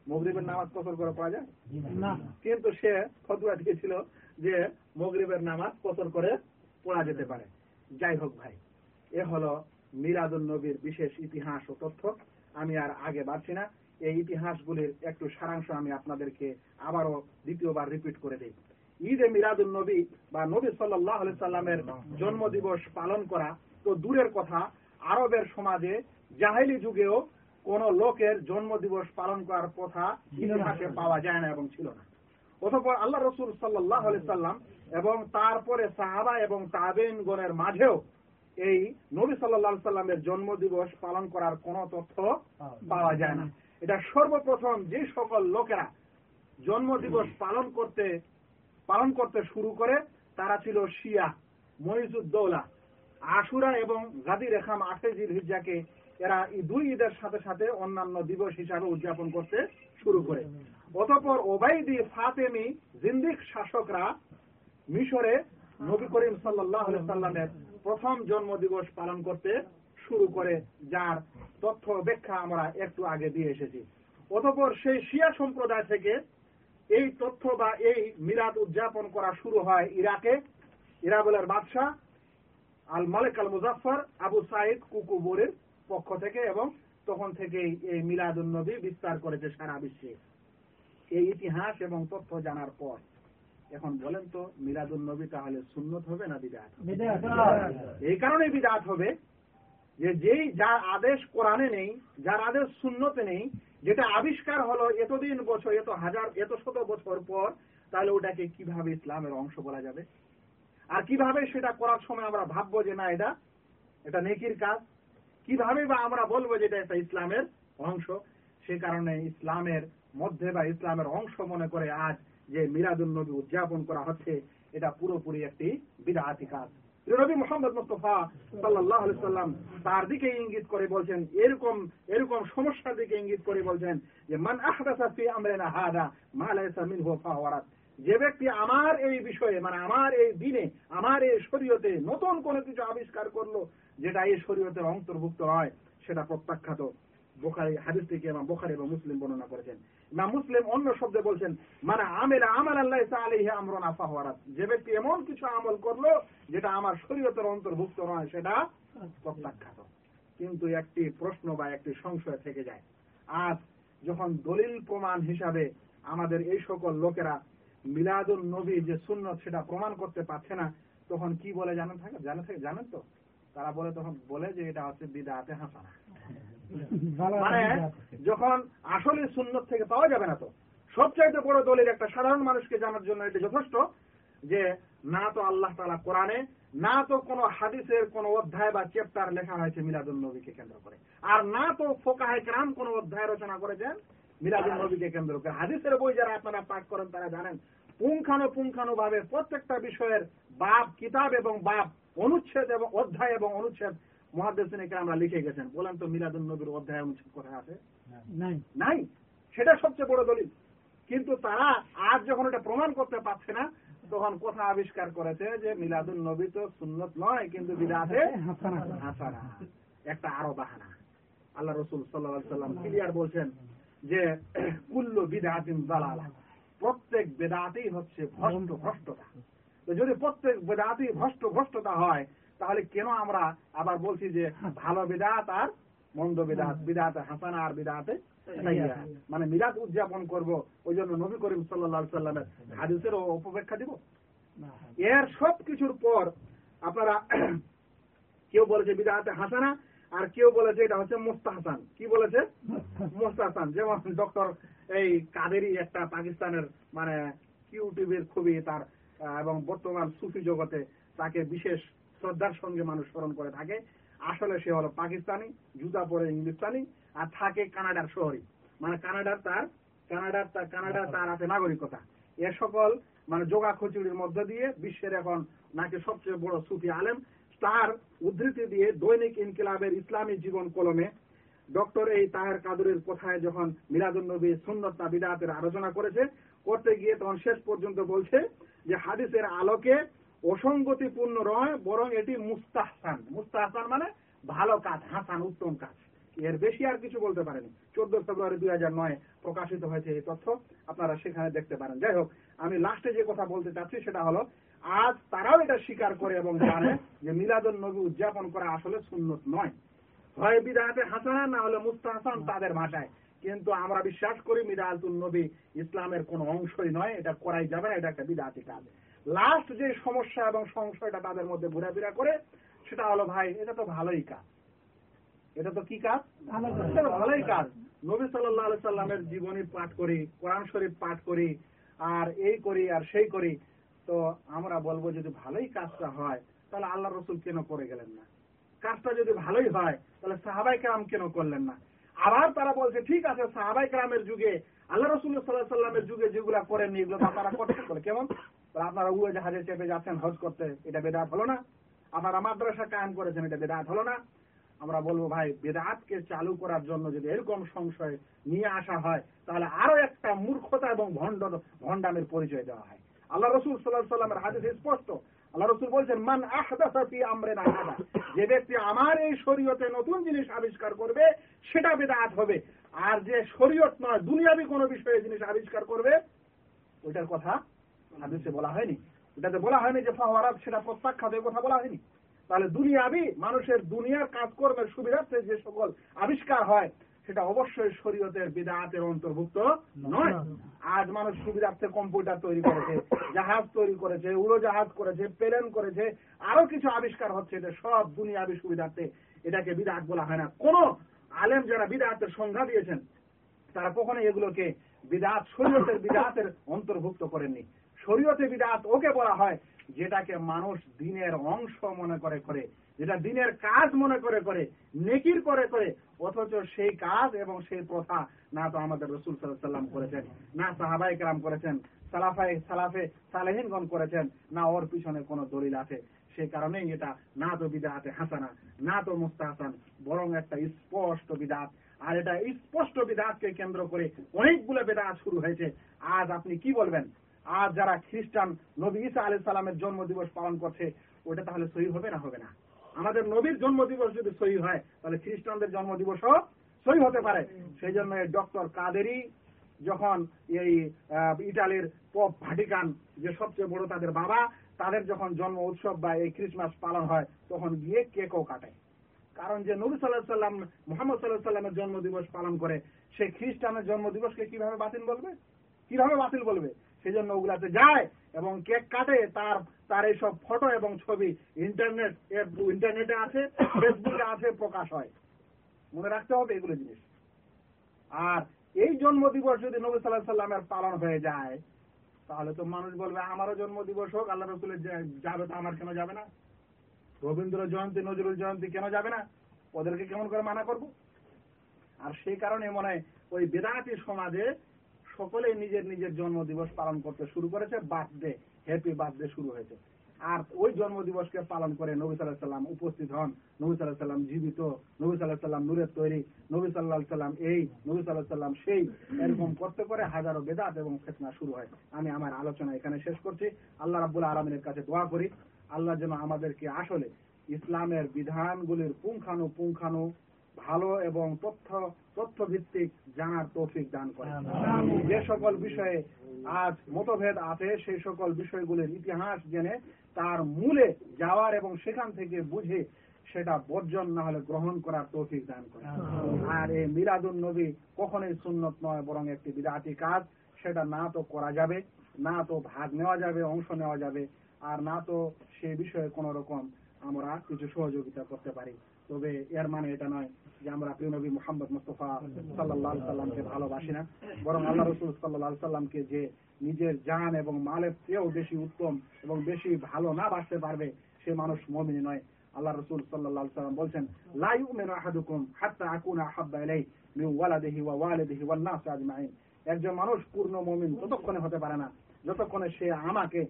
মগরিবের নামাজ কসর করে পড়া যায়? না। কিন্তু সে ফতুয়া দিয়েছিল যে মগরিবের নামাজ কসর করে পড়া যেতে পারে। যাই হোক ভাই এ হলো মিলাদুল নবীর বিশেষ ইতিহাস ও তথ্য। আমি আর আগে বাড়ছি না। এই ইতিহাসগুলির একটু সারাংশ আমি আপনাদেরকে আবারও দ্বিতীয়বার রিপিট করে দিই। ঈদে মিলাদুল নবী বা নবী সাল্লাহ সাল্লামের জন্ম দিবস পালন করা তো দূরের কথা, আরবের সমাজে জাহেলি যুগেও কোন লোকের জন্ম দিবস পালন করার কথা ইতিহাসে পাওয়া যায় না এবং ছিল না। অতঃপর আল্লাহ রসুল সাল্লাহ সাল্লাম এবং তারপরে সাহাবা এবং তাবেন গণের মাঝেও এই নবী সাল্লাহ সাল্লামের জন্মদিবস পালন করার কোনো তথ্য পাওয়া যায় না। এটা সর্বপ্রথম যে সকল লোকেরা জন্মদিবস পালন করতে পালন করতে শুরু করে, তারা ছিল শিয়া মহিজুদ্দৌলা আশুরা এবং গাদি রেখাম আঠেজির হিজ্জাকে এরা এই দুই ঈদের সাথে সাথে অন্যান্য দিবস হিসাবে উদযাপন করতে শুরু করে। অতপর ওবাইদি ফাতেমি জিন্দিক শাসকরা মিশরে নবী করিম সাল্লামের প্রথম জন্মদিবস পালন করতে শুরু করে, যার তথ্য ব্যাখ্যা আমরা একটু আগে দিয়ে এসেছি। অতপর সেই শিয়া সম্প্রদায় থেকে এই তথ্য বা এই মিলাদ উদযাপন করা শুরু হয় ইরাকে। ইরাবলের বাদশাহ আল মালিক আল মুজাফর আবু সাইদ কুকুবুরের পক্ষ থেকে এবং তখন থেকেই এই মিলাদুল নবী বিস্তার করেছে সারা বিশ্বে। এই ইতিহাস এবং তথ্য জানার পর। এখন বলেন তো মিলাদুল নবী তাহলে সুন্নত হবে না বিদাত এই কারণে বিদাত হবে যে যেই যার আদেশ কোরআনে নেই যার আদেশ শূন্যতে নেই যেটা আবিষ্কার হলো এতদিন বছর, এত হাজার, এত শত বছর পর, তাহলে ওটাকে কীভাবে ইসলামের অংশ বলা যাবে? আর কীভাবে সেটা করার সময় আমরা ভাববো যে না, এটা এটা নেকির কাজ? কীভাবে বা আমরা বলব যে এটা একটা ইসলামের অংশ? সে কারণে ইসলামের মধ্যে বা ইসলামের অংশ মনে করে আজ যে মিরাদুল নবী উদযাপন করা হচ্ছে, এটা পুরোপুরি একটি বিদাহাতি কাজ। নবী মোহাম্মদ মুস্তফা সাল্লাহ সাল্লাম তার দিকে ইঙ্গিত করে বলছেন, এরকম এরকম সমস্যার দিকে ইঙ্গিত করে বলছেন যে, মান আহদাসা ফি হাদা, মা লাইসা মিনহু যে ব্যক্তি আমার এই বিষয়ে মানে আমার এই দিনে, আমার এই শরীয়তে নতুন কোনো কিছু আবিষ্কার করল, যেটা এই শরীয়তের অন্তর্ভুক্ত হয় সেটা প্রত্যাখ্যাত। বোখারি, হাদিস থেকে এবং বোখারি এবং মুসলিম বর্ণনা করেছেন। ইমাম মুসলিম অন্য শব্দে বলছেন মানে আমেলা আমাল আল্লাহ আলাইহি আমরুন আফাহওয়ারাত যে ব্যক্তি এমন কিছু আমল করল, যেটা আমার শরীয়তের অন্তর্ভুক্ত নয়, সেটা প্রত্যাখ্যাত। কিন্তু একটি প্রশ্ন বা একটি সংশয় থেকে যায়। আজ যখন দলিল প্রমাণ হিসাবে আমাদের এই সকল লোকেরা মিলাদুল নবী যে সুন্নত সেটা প্রমাণ করতে পারছে না, তখন কি বলে জানেন থাকে? জানে থাকে? জানেন তো? তারা বলে তখন বলে যে এটা হচ্ছে বিদাতে হাসানা। <laughs> মানে যখন আসলে সুন্নত থেকে পাওয়া যাবে না তো সবচাইতে বড় দলের একটা সাধারণ মানুষকে জানার জন্য এটা যথেষ্ট যে না তো আল্লাহ তালা কোরআনে না তো কোনো হাদিসের কোনো অধ্যায় বা চ্যাপ্টার লেখা হয়েছে মিলাদুল নবীকে কেন্দ্র করে। আর না তো ফোকাহে ক্রাম কোনো অধ্যায় রচনা করেছেন মিলাদুল নবীকে কেন্দ্র করে। হাদিসের বই যারা আপনারা পাঠ করেন তারা জানেন পুঙ্খানো পুঙ্খানো ভাবে প্রত্যেকটা বিষয়ের বাপ কিতাব এবং বাপ অনুচ্ছেদ এবং অধ্যায় এবং অনুচ্ছেদ মহাদেশনীকে আমরা লিখে গেছেন। বলেন তো মিলাদুল নবীর অধ্যায় আছে? নাই। সেটা সবচেয়ে বড় দলিল। কিন্তু তারা আজ যখন এটা প্রমাণ করতে পারছে না তখন কথা আবিষ্কার করেছে যে মিলাদুল নবী তো সুন্নত নয় কিন্তু বিদাতে হাসানা। একটা আরও বাহানা। আল্লাহ রসুল সাল্লাহ সাল্লাম ক্লিয়ার বলছেন যে কুল্লু বিদাতিন দালালা। প্রত্যেক বেদাতেই হচ্ছে ভ্রষ্ট ভ্রষ্টতা। যদি প্রত্যেক বেদাতেই ভ্রষ্ট ভ্রষ্টতা হয় তাহলে কেন আমরা আবার বলছি যে ভালো বেদাত আর মন্দ বেদাত? বিদাতে হাসানা আর বিদাতে মানে মিলাদ উদযাপন করব ওই জন্য নবী করিম সাল্লাহ সাল্লামের হাদিসের অপব্যাখ্যা দিব? এর সব কিছুর পর আপনারা <clears throat> কেউ বলেছে বিদাতে হাসানা আর কেউ বলেছে এটা হচ্ছে মোস্তাহাসান। কি বলেছে? মোস্তাহাসান। যেমন ডক্টর এই কাদেরি একটা পাকিস্তানের মানে কিউটিউবের খুবই তার এবং বর্তমান সুফি জগতে তাকে বিশেষ শ্রদ্ধার সঙ্গে মানুষ স্মরণ করে থাকে। আসলে সে হলো পাকিস্তানি জুতা পরে ইংলিশস্তানি আর থাকে কানাডার শহরে। মানে কানাডার তার কানাডার তার কানাডার তার আছে নাগরিকতা। এ সকল মানে যোগা খচুরির মধ্য দিয়ে বিশ্বের এখন নাকি সবচেয়ে বড় সুফি আলেম তার উদ্ধৃতি দিয়ে দৈনিক ইনকিলাবের ইসলামী জীবন কলমে ডক্টর এই তাহের কাদুরের কোথায় যখন মিরাজুল নবী সুন্নতা বিদাতের আলোচনা করেছে করতে গিয়ে তখন শেষ পর্যন্ত বলছে যে হাদিসের আলোকে অসঙ্গতিপূর্ণ নয়, বরং এটি মুস্তাহসান। মুস্তাহসান মানে ভালো কাজ, হাসান, উত্তম কাজ। এর বেশি আর কিছু বলতে পারেনি। চোদ্দ ফেব্রুয়ারি দুই হাজার নয় প্রকাশিত হয়েছে এই তথ্য। আপনারা সেখানে দেখতে পারেন। যাই হোক, আমি লাস্টে যে কথা বলতে চাচ্ছি সেটা হলো, আজ তারাও এটা স্বীকার করে এবং জানে যে মিলাদুল নবী উদযাপন করা আসলে সুন্নত নয়। হয় বিদাহাতে হাসানা, না হলে মুস্তাহাসান তাদের ভাষায়। কিন্তু আমরা বিশ্বাস করি মিরাতুল নবী ইসলামের কোন অংশই নয়, এটা করাই যাবে না, এটা একটা বিদাতি কাজ। লাস্ট যে সমস্যা এবং সংশয়টা তাদের মধ্যে ঘোরাফেরা করে সেটা হলো ভাই এটা তো ভালোই কাজ। এটা তো কি কাজ? ভালোই কাজ। নবী সাল্লাহ সাল্লামের জীবনী পাঠ করি কোরআন শরীফ পাঠ করি আর এই করি আর সেই করি। তো আমরা বলব যদি ভালোই কাজটা হয় তাহলে আল্লাহ রসুল কেন করে গেলেন না? কাজটা যদি ভালোই হয় তাহলে সাহাবাই কেরাম কেন করলেন না? আবার তারা বলছে ঠিক আছে সাহাবাই কেরামের যুগে আল্লাহ রসুল সাল্লাহ সাল্লামের যুগে যেগুলা করেননি এগুলো তারা বলে কেমন? আপনারা উড়ে জাহাজে চেপে যাচ্ছেন, হজ করতে, এটা বেদাত হলো না। আপনারা মাদ্রাসা কায়েম করেছেন, এটা বেদাত হলো না। আমরা বলব, ভাই, বেদাতকে চালু করার জন্য যদি এরকম সংশয় নিয়ে আসা হয়, তাহলে আরও একটা মূর্খতা এবং ভণ্ড, ভণ্ডামের পরিচয় দেওয়া হয়। আল্লাহ রসুল সাল্লাহ সাল্লামের হাদিস স্পষ্ট। আল্লাহ রসুল বলছেন, মান আহদাসা ফি আমরিনা হাদা যে ব্যক্তি আমার এই শরীয়তে নতুন জিনিস আবিষ্কার করবে, সেটা বেদাত হবে। আর যে শরীয়ত নয়, দুনিয়াবি কোনো বিষয়ে জিনিস আবিষ্কার করবে, ওইটার কথা হাদিসে বলা হয়নি। ওটাতে বলা হয়নি যে ফাওয়ারাত সেটা প্রত্যাখ্যাত কথা বলা হয়নি। তাহলে দুনিয়াবি মানুষের দুনিয়ার কাজকর্মের সুবিধার্থে যে সকল আবিষ্কার হয় সেটা অবশ্যই শরীয়তের বিদাতের অন্তর্ভুক্ত নয়। আজ মানুষ সুবিধার্থে কম্পিউটার তৈরি করেছে জাহাজ তৈরি করেছে উড়োজাহাজ করেছে প্লেন করেছে আরও কিছু আবিষ্কার হচ্ছে এটা সব দুনিয়াবি সুবিধার্থে এটাকে বিদাত বলা হয় না। কোন আলেম যারা বিদাতের সংজ্ঞা দিয়েছেন তারা কখনো এগুলোকে বিদাত শরীয়তের বিদাতের অন্তর্ভুক্ত করেননি। শরীয়তে বিদাত ওকে বলা হয়, যেটাকে মানুষ দিনের অংশ মনে করে করে, যেটা দিনের কাজ মনে করে করে, নেকির করে করে, অথচ সেই কাজ এবং সেই প্রথা না তো আমাদের রসুল সাল্লাম করেছেন, না সাহাবাই কেরাম করেছেন সালাফাই সালাফে সালেহিনগণ করেছেন, না ওর পিছনে কোনো দলিল আছে। সেই কারণেই এটা না তো বিদাতে হাসানা, না তো মুস্তাহাসান, বরং একটা স্পষ্ট বিদাত। আর এটা স্পষ্ট বিদাতকে কেন্দ্র করে অনেকগুলো বেদাত শুরু হয়েছে। আজ আপনি কি বলবেন? আজ যারা খ্রিস্টান, নবী ঈসা আলি সালামের জন্ম দিবস পালন করছে, ওটা তাহলে সহি হবে না হবে না? আমাদের নবীর জন্ম দিবস যদি সহি হয়, তাহলে খ্রিস্টানদের জন্ম দিবসও সহি হতে পারে। সেই জন্য ডক্টর কাদেরি যখন এই ইটালির পপ ভাটিকান, যে সবচেয়ে বড় তাদের বাবা, তাদের যখন জন্ম উৎসব বা এই ক্রিসমাস পালন হয়, তখন গিয়ে কেকও কাটে। কারণ যে নবী সাল্লাহ সাল্লাম, মোহাম্মদ সাল্লাহ সাল্লামের জন্ম দিবস পালন করে, সে খ্রিস্টানের জন্ম দিবসকে কীভাবে বাতিল বলবে? কীভাবে বাতিল বলবে? সেই জন্য ওগুলাতে যায় এবং কেক কাটে, তার তার এইসব ফটো এবং ছবি ইন্টারনেট ইন্টারনেটে আছে <coughs> ফেসবুকে আছে প্রকাশ হয়। মনে রাখতে হবে এগুলো জিনিস। আর এই জন্ম দিবস যদি নবী সাল্লাহ সাল্লামের পালন হয়ে যায়, তাহলে তো মানুষ বলবে, আমারও জন্ম দিবস হোক, আল্লাহ রসুলের যাবে তো আমার কেন যাবে না? রবীন্দ্র জয়ন্তী, নজরুল জয়ন্তী কেন যাবে না? ওদেরকে কেমন করে মানা করব? আর সেই কারণে মনে হয় ওই বেদাতি সমাজে সকলে নিজের নিজের জন্ম দিবস পালন করতে শুরু করেছে। বার্থডে হ্যাপি বার্থডে শুরু হয়েছে। আর ওই জন্ম দিবসকে পালন করে নবী সাল্লাহ সাল্লাম উপস্থিত হন। নবী সাল্লাহ সাল্লাম জীবিত, নবী সাল্লাহ সাল্লাম নূরের তৈরি, নবী সাল্লাহ সাল্লাম এই, নবী সাল্লাহ সাল্লাম সেই। এরকম করতে করে হাজারো বেদাত এবং ফেতনা শুরু হয়। আমি আমার আলোচনা এখানে শেষ করছি। আল্লাহ রাব্বুল আলমিনের কাছে দোয়া করি। আল্লাহ যেন আমাদেরকে আসলে ইসলামের বিধানগুলির পুঙ্খানু পুঙ্খানু ভালো এবং তথ্য তথ্য ভিত্তিক জানার তৌফিক দান করে যে সকল বিষয়ে আজ মতভেদ আছে সেই সকল বিষয়গুলির ইতিহাস জেনে তার মূলে যাওয়ার এবং সেখান থেকে বুঝে সেটা বর্জন না হলে গ্রহণ করার তৌফিক দান করে আর এই মিলাদুন নবী কখনোই সুন্নত নয় বরং একটি বিরাটি কাজ। সেটা না তো করা যাবে না তো ভাগ নেওয়া যাবে অংশ নেওয়া যাবে আর না তো সে বিষয়ে কোন রকম আমরা কিছু সহযোগিতা করতে পারি। তবে এর মানে এটা নয় যে আমরা প্রিয় নবী মোহাম্মদ মুস্তফা সাল্লাহ সাল্লামকে ভালোবাসি না, বরং আল্লাহ রসুল সাল্লাহ সাল্লামকে যে নিজের জান এবং মালের চেয়েও বেশি উত্তম এবং বেশি ভালো না বাসতে পারবে, সে মানুষ মমিনী নয়। আল্লাহ রসুল সাল্লাহ সাল্লাম বলছেন লাই মেন আহাদুকুম হাত্তা আকুনা আহাব্বা ইলাই মিন ওয়ালাদিহি ওয়া ওয়ালিদিহি ওয়ান নাস আজমাইন। একজন মানুষ পূর্ণ মমিন ততক্ষণে হতে পারে না। যতক্ষণে সে আমাকে,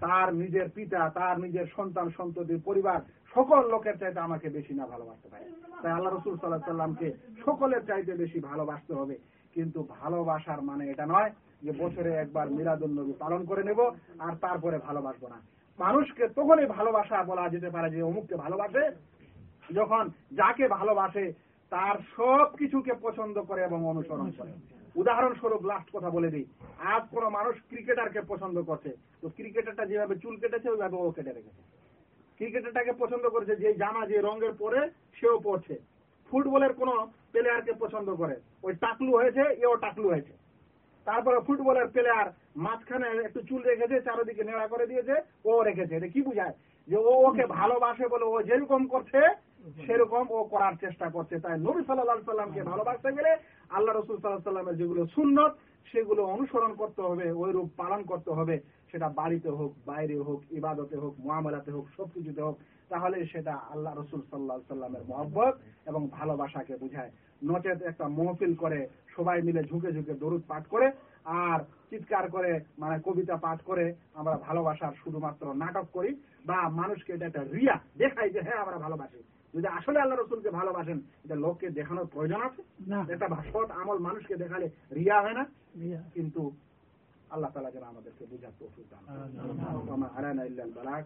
তার নিজের পিতা, তার নিজের সন্তান, সন্ততি, পরিবার, সকল লোকের চাইতে আমাকে বেশি না ভালোবাসতে পারে। তাই আল্লাহ রসুল সাল্লাহ সাল্লামকে সকলের চাইতে বেশি ভালোবাসতে হবে। কিন্তু ভালোবাসার মানে এটা নয় যে বছরে একবার মিলাদুল নবী পালন করে নেব আর তারপরে ভালোবাসবো না। মানুষকে তখনই ভালোবাসা বলা যেতে পারে যে অমুককে ভালোবাসে, যখন যাকে ভালোবাসে, তার সব কিছুকে পছন্দ করে এবং অনুসরণ করে। উদাহরণস্বরূপ লাস্ট কথা বলে দিই। আজ কোন মানুষ ক্রিকেটারকে পছন্দ করছে। তো ক্রিকেটারটা যেভাবে চুল কেটেছে, ওইভাবে ও কেটে রেখেছে। ক্রিকেটারটাকে পছন্দ করেছে যে জামা, যে রঙের পরে সেও পড়ছে ফুটবলের কোন প্লেয়ারকে পছন্দ করে। ওই টাকলু হয়েছে, এও টাকলু হয়েছে। তারপরে ফুটবলের প্লেয়ার মাঝখানে একটু চুল রেখেছে, চারিদিকে নেড়া করে দিয়েছে, ও রেখেছে। এটা কি বুঝায়? যে ও ওকে ভালোবাসে বলে ও যেরকম করছে সেরকম ও করার চেষ্টা করছে। তাই নবী সাল্লাহ সাল্লামকে ভালোবাসতে গেলে আল্লাহ রসুল সাল্লাহ সাল্লামের যেগুলো সুন্নত সেগুলো অনুসরণ করতে হবে ওই রূপ পালন করতে হবে। সেটা বাড়িতে হোক বাইরে হোক ইবাদতে হোক মহামেলাতে হোক সবকিছুতে হোক তাহলে সেটা আল্লাহ রসুল সাল্লাহ সাল্লামের মহব্বত এবং ভালোবাসাকে বুঝায়। নচেত একটা মহফিল করে সবাই মিলে ঝুঁকে ঝুঁকে দরুদ পাঠ করে আর চিৎকার করে মানে কবিতা পাঠ করে আমরা ভালোবাসার শুধুমাত্র নাটক করি বা মানুষকে এটা একটা রিয়া দেখাই যে হ্যাঁ আমরা ভালোবাসি। যদি আসলে আল্লাহ রসুলকে ভালোবাসেন এটা লোককে দেখানোর প্রয়োজন আছে? না। একটা সৎ আমল মানুষকে দেখালে রিয়া হয় না? কিন্তু আল্লাহ তালা যেন আমাদেরকে বুঝার দান